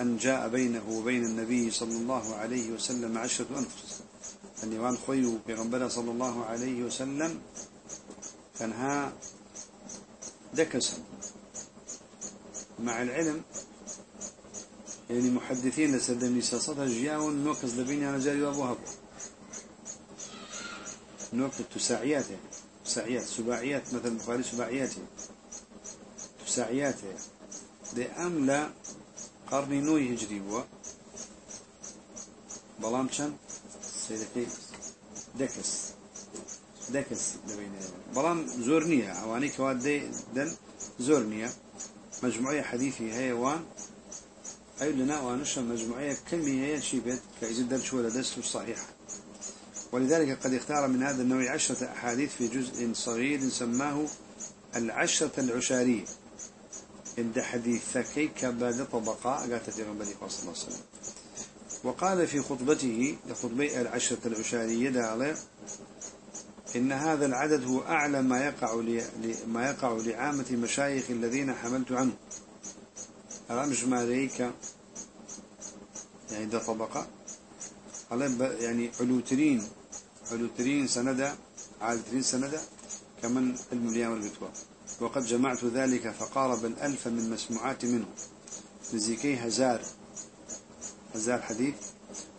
أن جاء بينه وبين النبي صلى الله عليه وسلم عشرة أنفس. أن يوان خويو بغنبرة صلى الله عليه وسلم كانها دكسا مع العلم يعني محدثين لسدني ساسطها جياون نوكز لبيني أنا جاري وابو هبو. نوكز تساعيات يعني. تساعيات سباعيات مثلا بخاري سباعيات يعني. تساعيات يعني. دي أم لا قرني نوي هجري بوا بلام چند سيدكي دكس. دكس لبيني. بلام زورنية. أواني كواد دي دن زورنية. مجموعية حديثي هي وان. أي لنا وأنشأ مجموعية هي شيبت كإذا درش ولا دست صحيحة ولذلك قد اختار من هذا النوع عشرة أحاديث في جزء صغير سماه العشرة العشارية. عند حديثك كباد طبقاء قالت في غنبري صلى الله عليه وسلم. وقال في خطبته لخطبي العشرة العشارية دالة إن هذا العدد هو أعلى ما يقع ما يقع لعامة مشايخ الذين حملت عنه. الأمج ماليك يعني ده طبقة. يعني علوترين علوترين سندة عالترين سندة كمن علم اليوم وقد جمعت ذلك فقارب الألف من مسموعات منه. لزيكي هزار هزار حديث.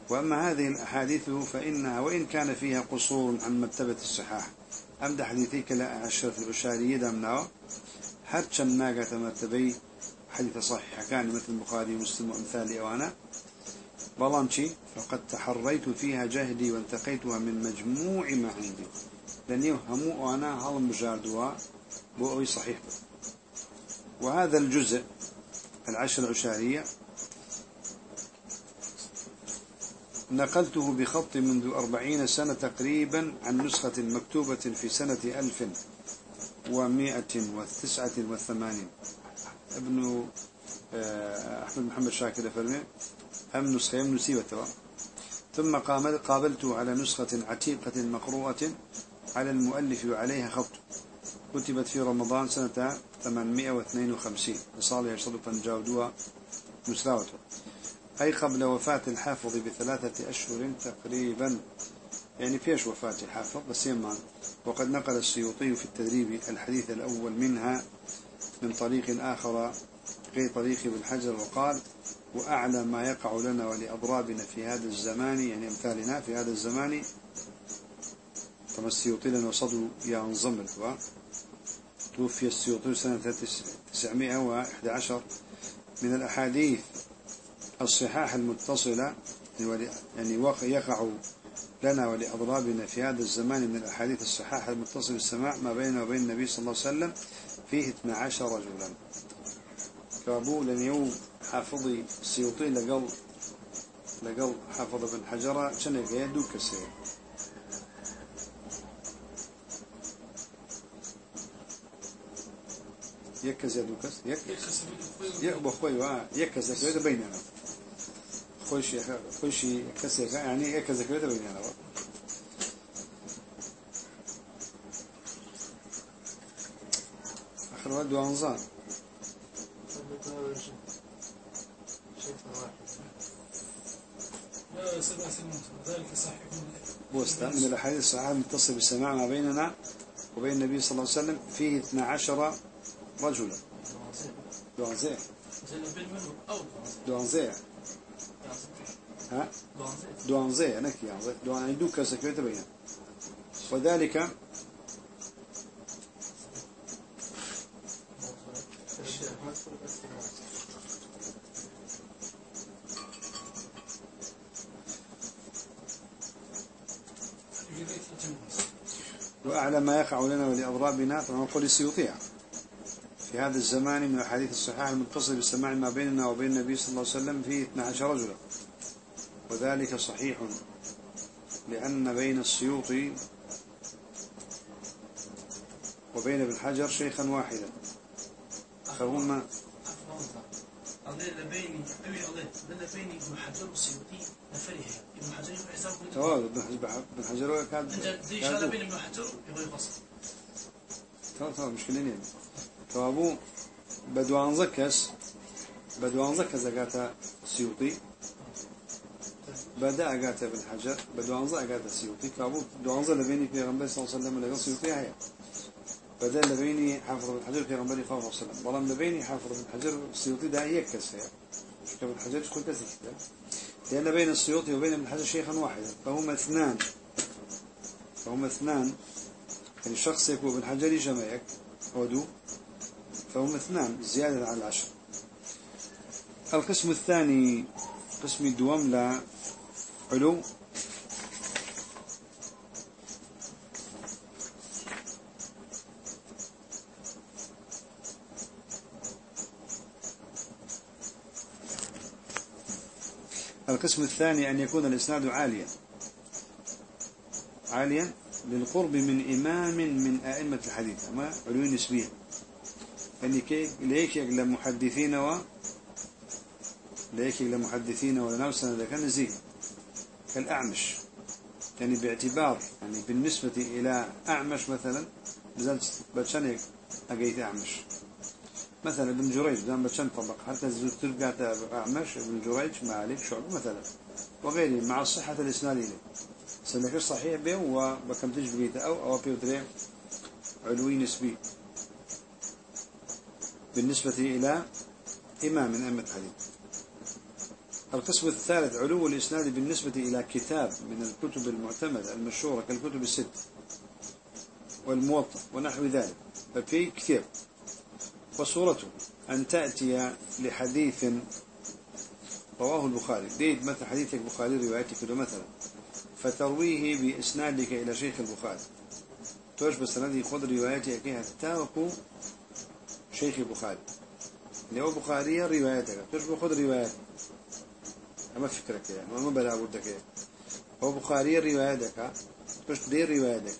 وأما هذه الأحاديث فإنها وإن كان فيها قصور عن مرتبة الصحاح. أمد حديثيك لا عشرة العشارية دامناو هرچن ناقة مرتبي حديث صحيح. كان مثل البخاري ومسلم وأمثال أوانا بلانشي فقد تحريت فيها جهدي وانتقيتها من مجموع ما عندي. لأنه همو أنا هل مجاردوا بؤوي صحيح. وهذا الجزء العشر عشارية نقلته بخط منذ أربعين سنة تقريبا عن نسخة مكتوبة في سنة ألف ومائة وتسعة وثمانين. ابن آه، أحمد محمد شاكر فرمي أم نسخة أم نسيبة ثم قابلته على نسخة عتيقة مقروءة على المؤلف وعليها خط. كتبت في رمضان سنة 852 لصالح صدقا جاودوها مسراوته أي قبل وفاة الحافظ بثلاثة أشهر تقريبا. يعني فيش وفاة الحافظ بس يمان وقد نقل السيوطي في التدريب الحديث الأول منها من طريق آخر غير طريق بالحجر وقال وأعلى ما يقع لنا ولأضرابنا في هذا الزمان يعني أمثالنا في هذا الزمان. طبعا السيوطي لنا وصدوا ينظم توفي السيوطي سنة 911 من الأحاديث الصحاح المتصلة يعني يقع لنا ولأضرابنا في هذا الزمان من الأحاديث الصحاح المتصل السماع ما بينه وبين النبي صلى الله عليه وسلم. فيه 12 رجلا. كابو لن يوم حافظي السيوطي لقل لقل حافظ بن حجرة شنو يدو كسير يكز يدوكس يكز. يك بخوي وا يكز ذكرته بيننا. خوش خوش كسر يعني يكز ذكرته بيننا. آخر ولد وانزان بوستا من الأحاديث الصحيحة المتصل بالسماع ما بيننا وبين النبي صلى الله عليه وسلم فيه 12 رجلا. دوانزي دوانزي ها؟ دوانزي أنا كي دوان عندو كسكرت بيان وذلك وأعلى ما يقع لنا ولأضرابنا فنقول السيوطية. في هذا الزمان من الحديث الصحاح المتصل بالسماع ما بيننا وبين النبي صلى الله عليه وسلم فيه 12 رجلا. وذلك صحيح لأن بين السيوطي وبين ابن حجر شيخا واحدا. فهما لبيني أبي لبيني ابن حجر والسيوطي نفريه ابن حجر يقول حساب ابن حجر كان بين ابن حجر يقول يفصل تمام تمام مشكلة كابو بدوانزا كس بدوانزا كس أقاتا سيوطي. بدأ أقاتا بالحجر بدوانزا أقاتا سيوطي. كابو دوانزا لبيني في غنبال صلى الله عليه وسلم لقى سيوطي هيا. بدا لبيني حافظ بالحجر في غنبال صلى الله عليه وسلم. ولم لبيني حافظ بالحجر سيوطي ده يكس هيا شكا بالحجر شكل كسي كده. لأن بين السيوطي وبين ابن حجر شيخا واحدا. فهما اثنان. فهما اثنان. يعني الشخص يكون ابن حجر جمعك ودو فهم اثنان. زيادة على العشر. القسم الثاني قسم الدوام لا علو. القسم الثاني أن يكون الإسناد عاليا. عاليا للقرب من إمام من أئمة الحديث أما علو نسبيا. يعني كي ليك يقل محدثين و ليك يقل محدثين ونوسنا إذا كان زي كالأعمش. يعني باعتبار يعني بالنسبة إلى أعمش مثلا بزلت بتشنك أجيت أعمش. مثلا ابن جريج دام بتشن طبق حتى زوجت قالت أعمش؟ ابن جريج عليك شعب مثلا. وغيره مع الصحة الإسناد سنكش صحيح به وبكم تجبريته أو أو بيوتري علوي نسبي. بالنسبة إلى إمام من أئمة الحديث القسم الثالث علو الإسناد بالنسبة إلى كتاب من الكتب المعتمدة المشهورة كالكتب الست والموطأ ونحو ذلك. ففي كتاب وصورته أن تأتي لحديث رواه البخاري. ديد مثل حديث البخاري روايتك مثلا. فترويه بإسنادك إلى شيخ البخاري. توش بسندي خذ أكيها تاوكو شيخ البخاري. لو بخاري روايتك. توش بخذ روايتك أما فكرك يعني أما بلا بودك يعني. هو بخاري روايتك. توش دير روايتك.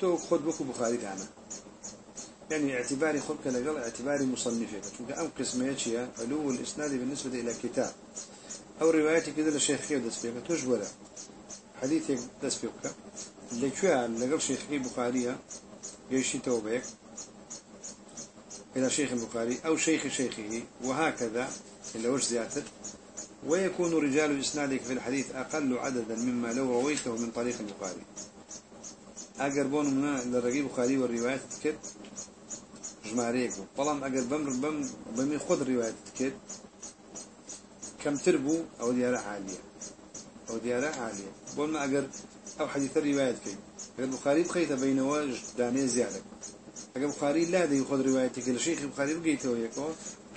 تو خذ بكو بخاري تعنا يعني اعتباري خلق لقل اعتباري مصنفك شو أم قسمية شيء علو الإسناد بالنسبة إلى كتاب. أو روايتي كذا خير دس فيك توش ولا؟ حديثك دس فيك اللي شو لقل شيخ بخارية يشي توبك إلى شيخ البخاري أو شيخ شيخه. وهكذا. إلا وش زيادة؟ ويكون رجال إسنادك في الحديث أقل عددا مما لو رويته من طريق البخاري. أقربون من الرقيب البخاري والروايات تكت جماريك. طالما أقر بم بم بم خذ روايات تكت كم تربو أو ديارة عالية. أو ديارة عالية. بون ما أقر أو حديث الروايات كي أقر البخاري بخيت بين وجه دانية زيادة. أقر البخاري لا دي يخذ روايتك الشيخ البخاري بقيته ويكو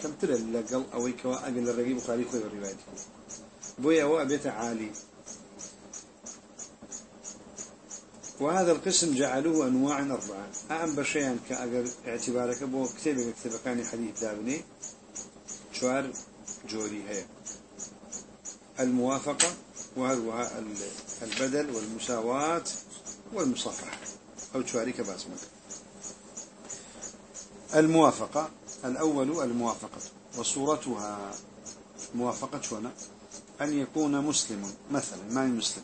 كم ترى لقل أو يكوا أقر الرقيب البخاري خذ روايتك بويا هو أبيت عالي. وهذا القسم جعلوه أنواع أربعة. أعم بشيئا كأجر اعتبارك بو كتابة كتابة كان حديث دابني. شوار جوري هي. الموافقة وهو البدل والمساواة والمصافحة. أو شوارك باسمك الموافقة الأول الموافقة. وصورتها موافقة شونا؟ أن يكون مسلم مثلا ما مسلم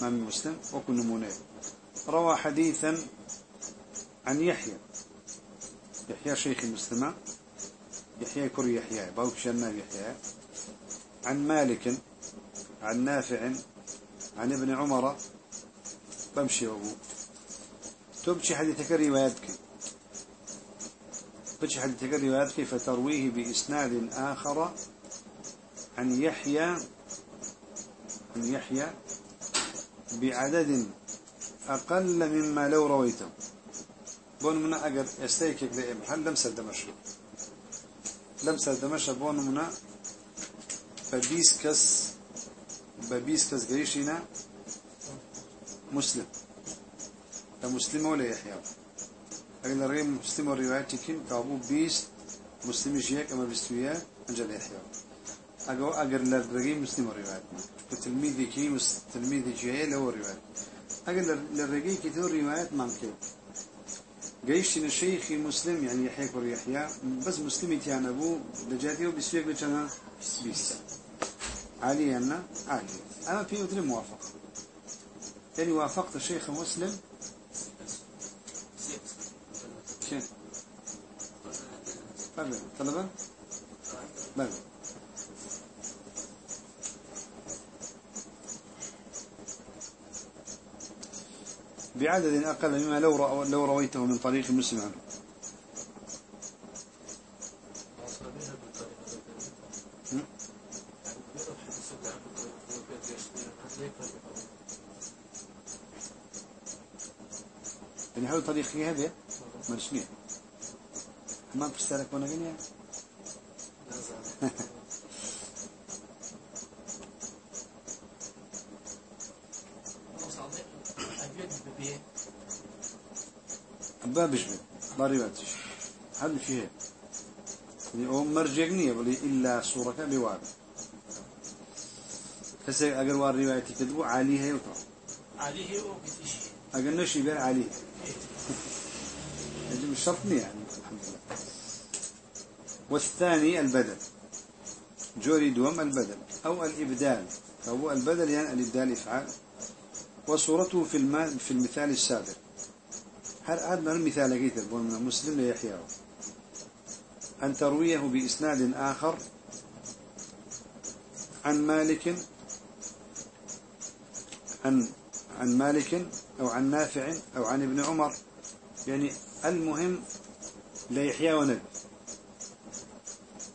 ما من مسلم وكل نمونة. روى حديثا عن يحيى. يحيى شيخ المسلمة يحيى كر يحيى. باوك شناب يحيى. عن مالك عن نافع عن ابن عمر. بمشي أبو تبشي حديثك روايتك بتشي حديثك روايتك فترويه بإسناد آخر عن يحيى. عن يحيى. بعدد أقل مما لو رويته. بون منا أجر استيكك لإم هل لم سردمش لم سردمش بون منا ببيس كس ببيس كس قريشنا مسلم مسلم ولا يحيى؟ أجل الرئيم مسلم وروايتك كابو بيس مسلم جيك أما بيستويا أنجل يحيى. أجر للرئيم مسلم وروايتنا وتلميذي كي تلميذي جاي له رواية أقل للرجي كتير روايات ممكن جيش الشيخ مسلم يعني يحيى كر يحيى بس مسلم تيان أبو لجاتي وبسيك بتشنا بيس عالي أنا عالي أنا في أدري موافق. يعني وافقت الشيخ مسلم؟ كيف طلبة؟ بلى بعدد أقل مما لو لو رويته من طريق مسلم. عنه يعني هذا طريقي هذا؟ مرسمية ما بستلك وأنا قنيا بابش بي باريواتش هل فيه يعني هو مرجعني بلي إلا صورة بواب فسي أجر وار روايتي كذبوا عليها يوطا عليه وكتيش أجر نشي بير عليه يجب الشرطني يعني الحمد لله. والثاني البدل. جوري دوم البدل. أو الإبدال. فهو البدل يعني الإبدال إفعال. وصورته في في المثال السابق. هل هذا المثال قيت من مسلم ليحيى. أن ترويه بإسناد آخر عن مالك عن عن مالك أو عن نافع أو عن ابن عمر. يعني المهم ليحيى ونبي.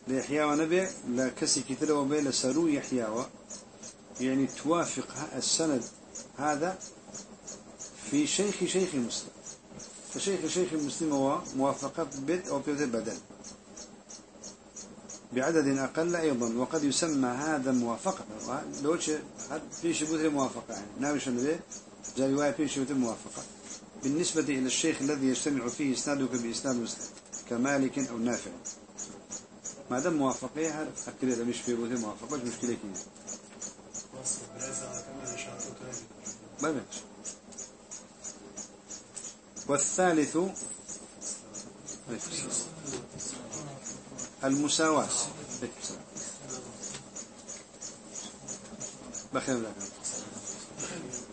ليحيى ونبي لا كسي كثير وبي لسلو يحيى. يعني توافق السند هذا في شيخ شيخ مسلم. فشيخ شيخ المسلم هو موافقة بد أو بيوت بدل بعدد أقل أيضا وقد يسمى هذا موافقة. لو فيش بوث موافقة يعني. ناوي شنو ذي جاء رواية فيش بوث موافقة. بالنسبة إلى الشيخ الذي يجتمع فيه إسنادك بإسناد مسلم كمالك أو نافع. ما دام موافقة هذا أكيد مش في بوث موافقة مش مشكلة كده ما بيش والثالث المساواة بخير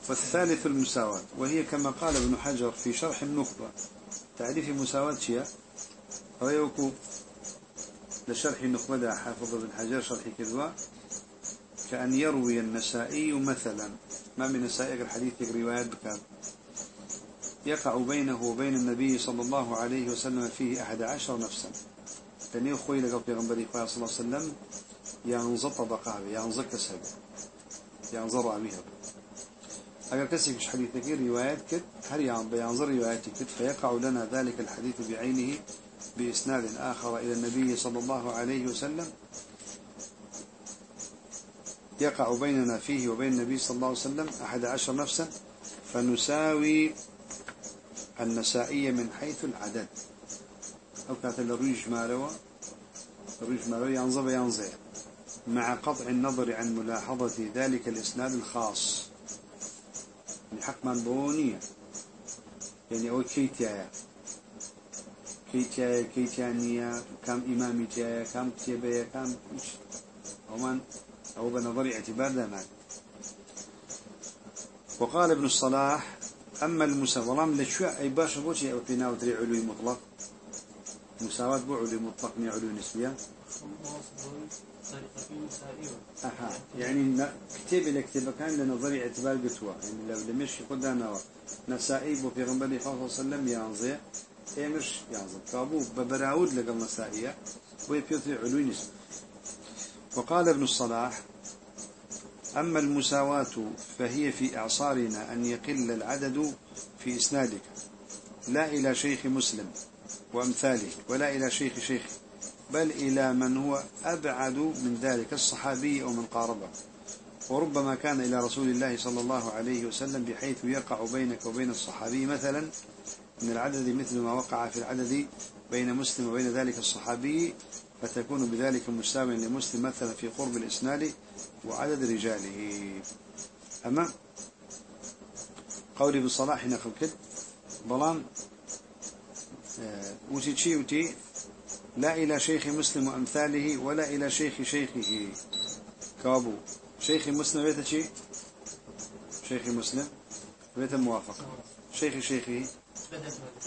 والثالث المساواة وهي كما قال ابن حجر في شرح النخبة. تعريف مساواة شيء ويوكو لشرح النخبة حافظ ابن حجر شرح كذوة. كأن يروي النسائي مثلا. ما من نسائي الحديث روايات بكام يقع بينه وبين النبي صلى الله عليه وسلم فيه أحد عشر نفسا. كان يخوي لقى في غنبري صلى الله عليه وسلم ينزل طبقة ينزل كسب ينزل بها أجل كسي في حديثك روايات كد هل ينظر روايات كد فيقع لنا ذلك الحديث بعينه بإسناد آخر إلى النبي صلى الله عليه وسلم. يقع بيننا فيه وبين النبي صلى الله عليه وسلم أحد عشر نفسا فنساوي النسائية من حيث العدد. أو كانت الريج مالوة الريج مالوة ينظر ينظر مع قطع النظر عن ملاحظة ذلك الإسناد الخاص. يعني حق من بونية. يعني أو كيتيا كيتيا كيتيانية كم إمامي تيا كم كتيبية كم أو من أو بنظر اعتبار دائما وقال ابن الصلاح أما المساواة ولم لشو أي باش بوشي أو فينا ودري علوي مطلق. مساواة بو علوي مطلق ني علوي نسبية. أها يعني كتاب إلى كتاب كان لنظري اعتبار قتوى. يعني لو لمش قدامنا نسائي بو في غنبالي صلى الله عليه وسلم ينظر إيمش ينظر كابو ببراود لقل نسائية ويبيوتري علوي نسبية. وقال ابن الصلاح أما المساواة فهي في إعصارنا أن يقل العدد في إسنادك. لا إلى شيخ مسلم وأمثاله ولا إلى شيخ شيخ بل إلى من هو أبعد من ذلك الصحابي أو من قاربه. وربما كان إلى رسول الله صلى الله عليه وسلم بحيث يقع بينك وبين الصحابي مثلا من العدد مثل ما وقع في العدد بين مسلم وبين ذلك الصحابي فتكون بذلك مساويا لمسلم مثلا في قرب الإسناد. وعدد رجاله. أما قولي بصلاح نقل كد بلان وتي تشي وتي لا إلى شيخ مسلم وأمثاله ولا إلى شيخ شيخه. كابو شيخ مسلم بيت شي شيخ مسلم بيت موافق شيخ شيخه؟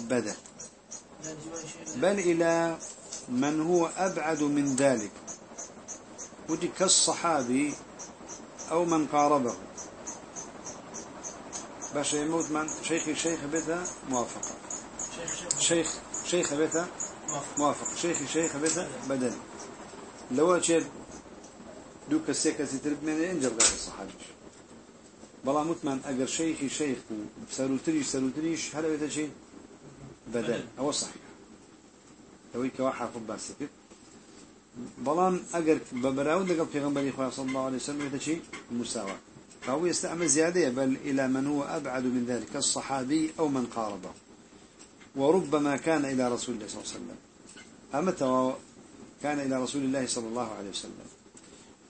بدأ. بل إلى من هو أبعد من ذلك. ودي كالصحابي أو من قاربه. باش يموت من؟ شيخ شيخ بيتا موافقة شيخ شيخ بيتا موافق. شيخ شيخ بيتا بدل. لو أشير دوك السيكة سترب من ينجر غير الصحابي. بلا مطمئن أجر شيخ سروتريش سروتريش هل بيتا شيء بدل. أو صحيح. لو يكواحد خب بس بلان أجر ببراود لقب في غنبري خواه صلى الله عليه وسلم يتشي مساواة فهو يستعمل زيادة بل إلى من هو أبعد من ذلك الصحابي أو من قاربه. وربما كان إلى رسول الله صلى الله عليه وسلم. أمتى كان إلى رسول الله صلى الله عليه وسلم.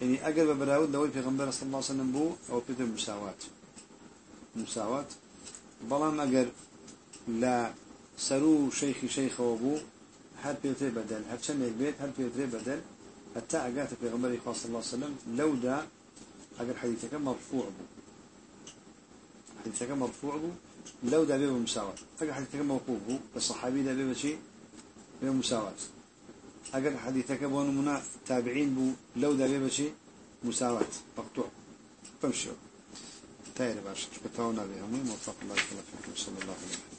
يعني أجر ببراود لو في غنبري صلى الله عليه وسلم بو أو في مساواة مساواة بلان أجر لا سرو شيخ شيخ وابو هل بيوتري بدل هل شن البيت هل بيوتري بدل حتى أجات في عمر صلى الله عليه وسلم لو دا أجر حديثك مرفوع بو حديثك مرفوع بو لو دا بيبه مساواة أجر حديثك موقوف بو الصحابي دا بيبه شيء بيبه مساواة أجر حديثك بو منا تابعين بو لو دا بيبه شيء مساواة مقطوع. فمشوا تاير باش كتاونا بهم موفق. الله صلى الله عليه وسلم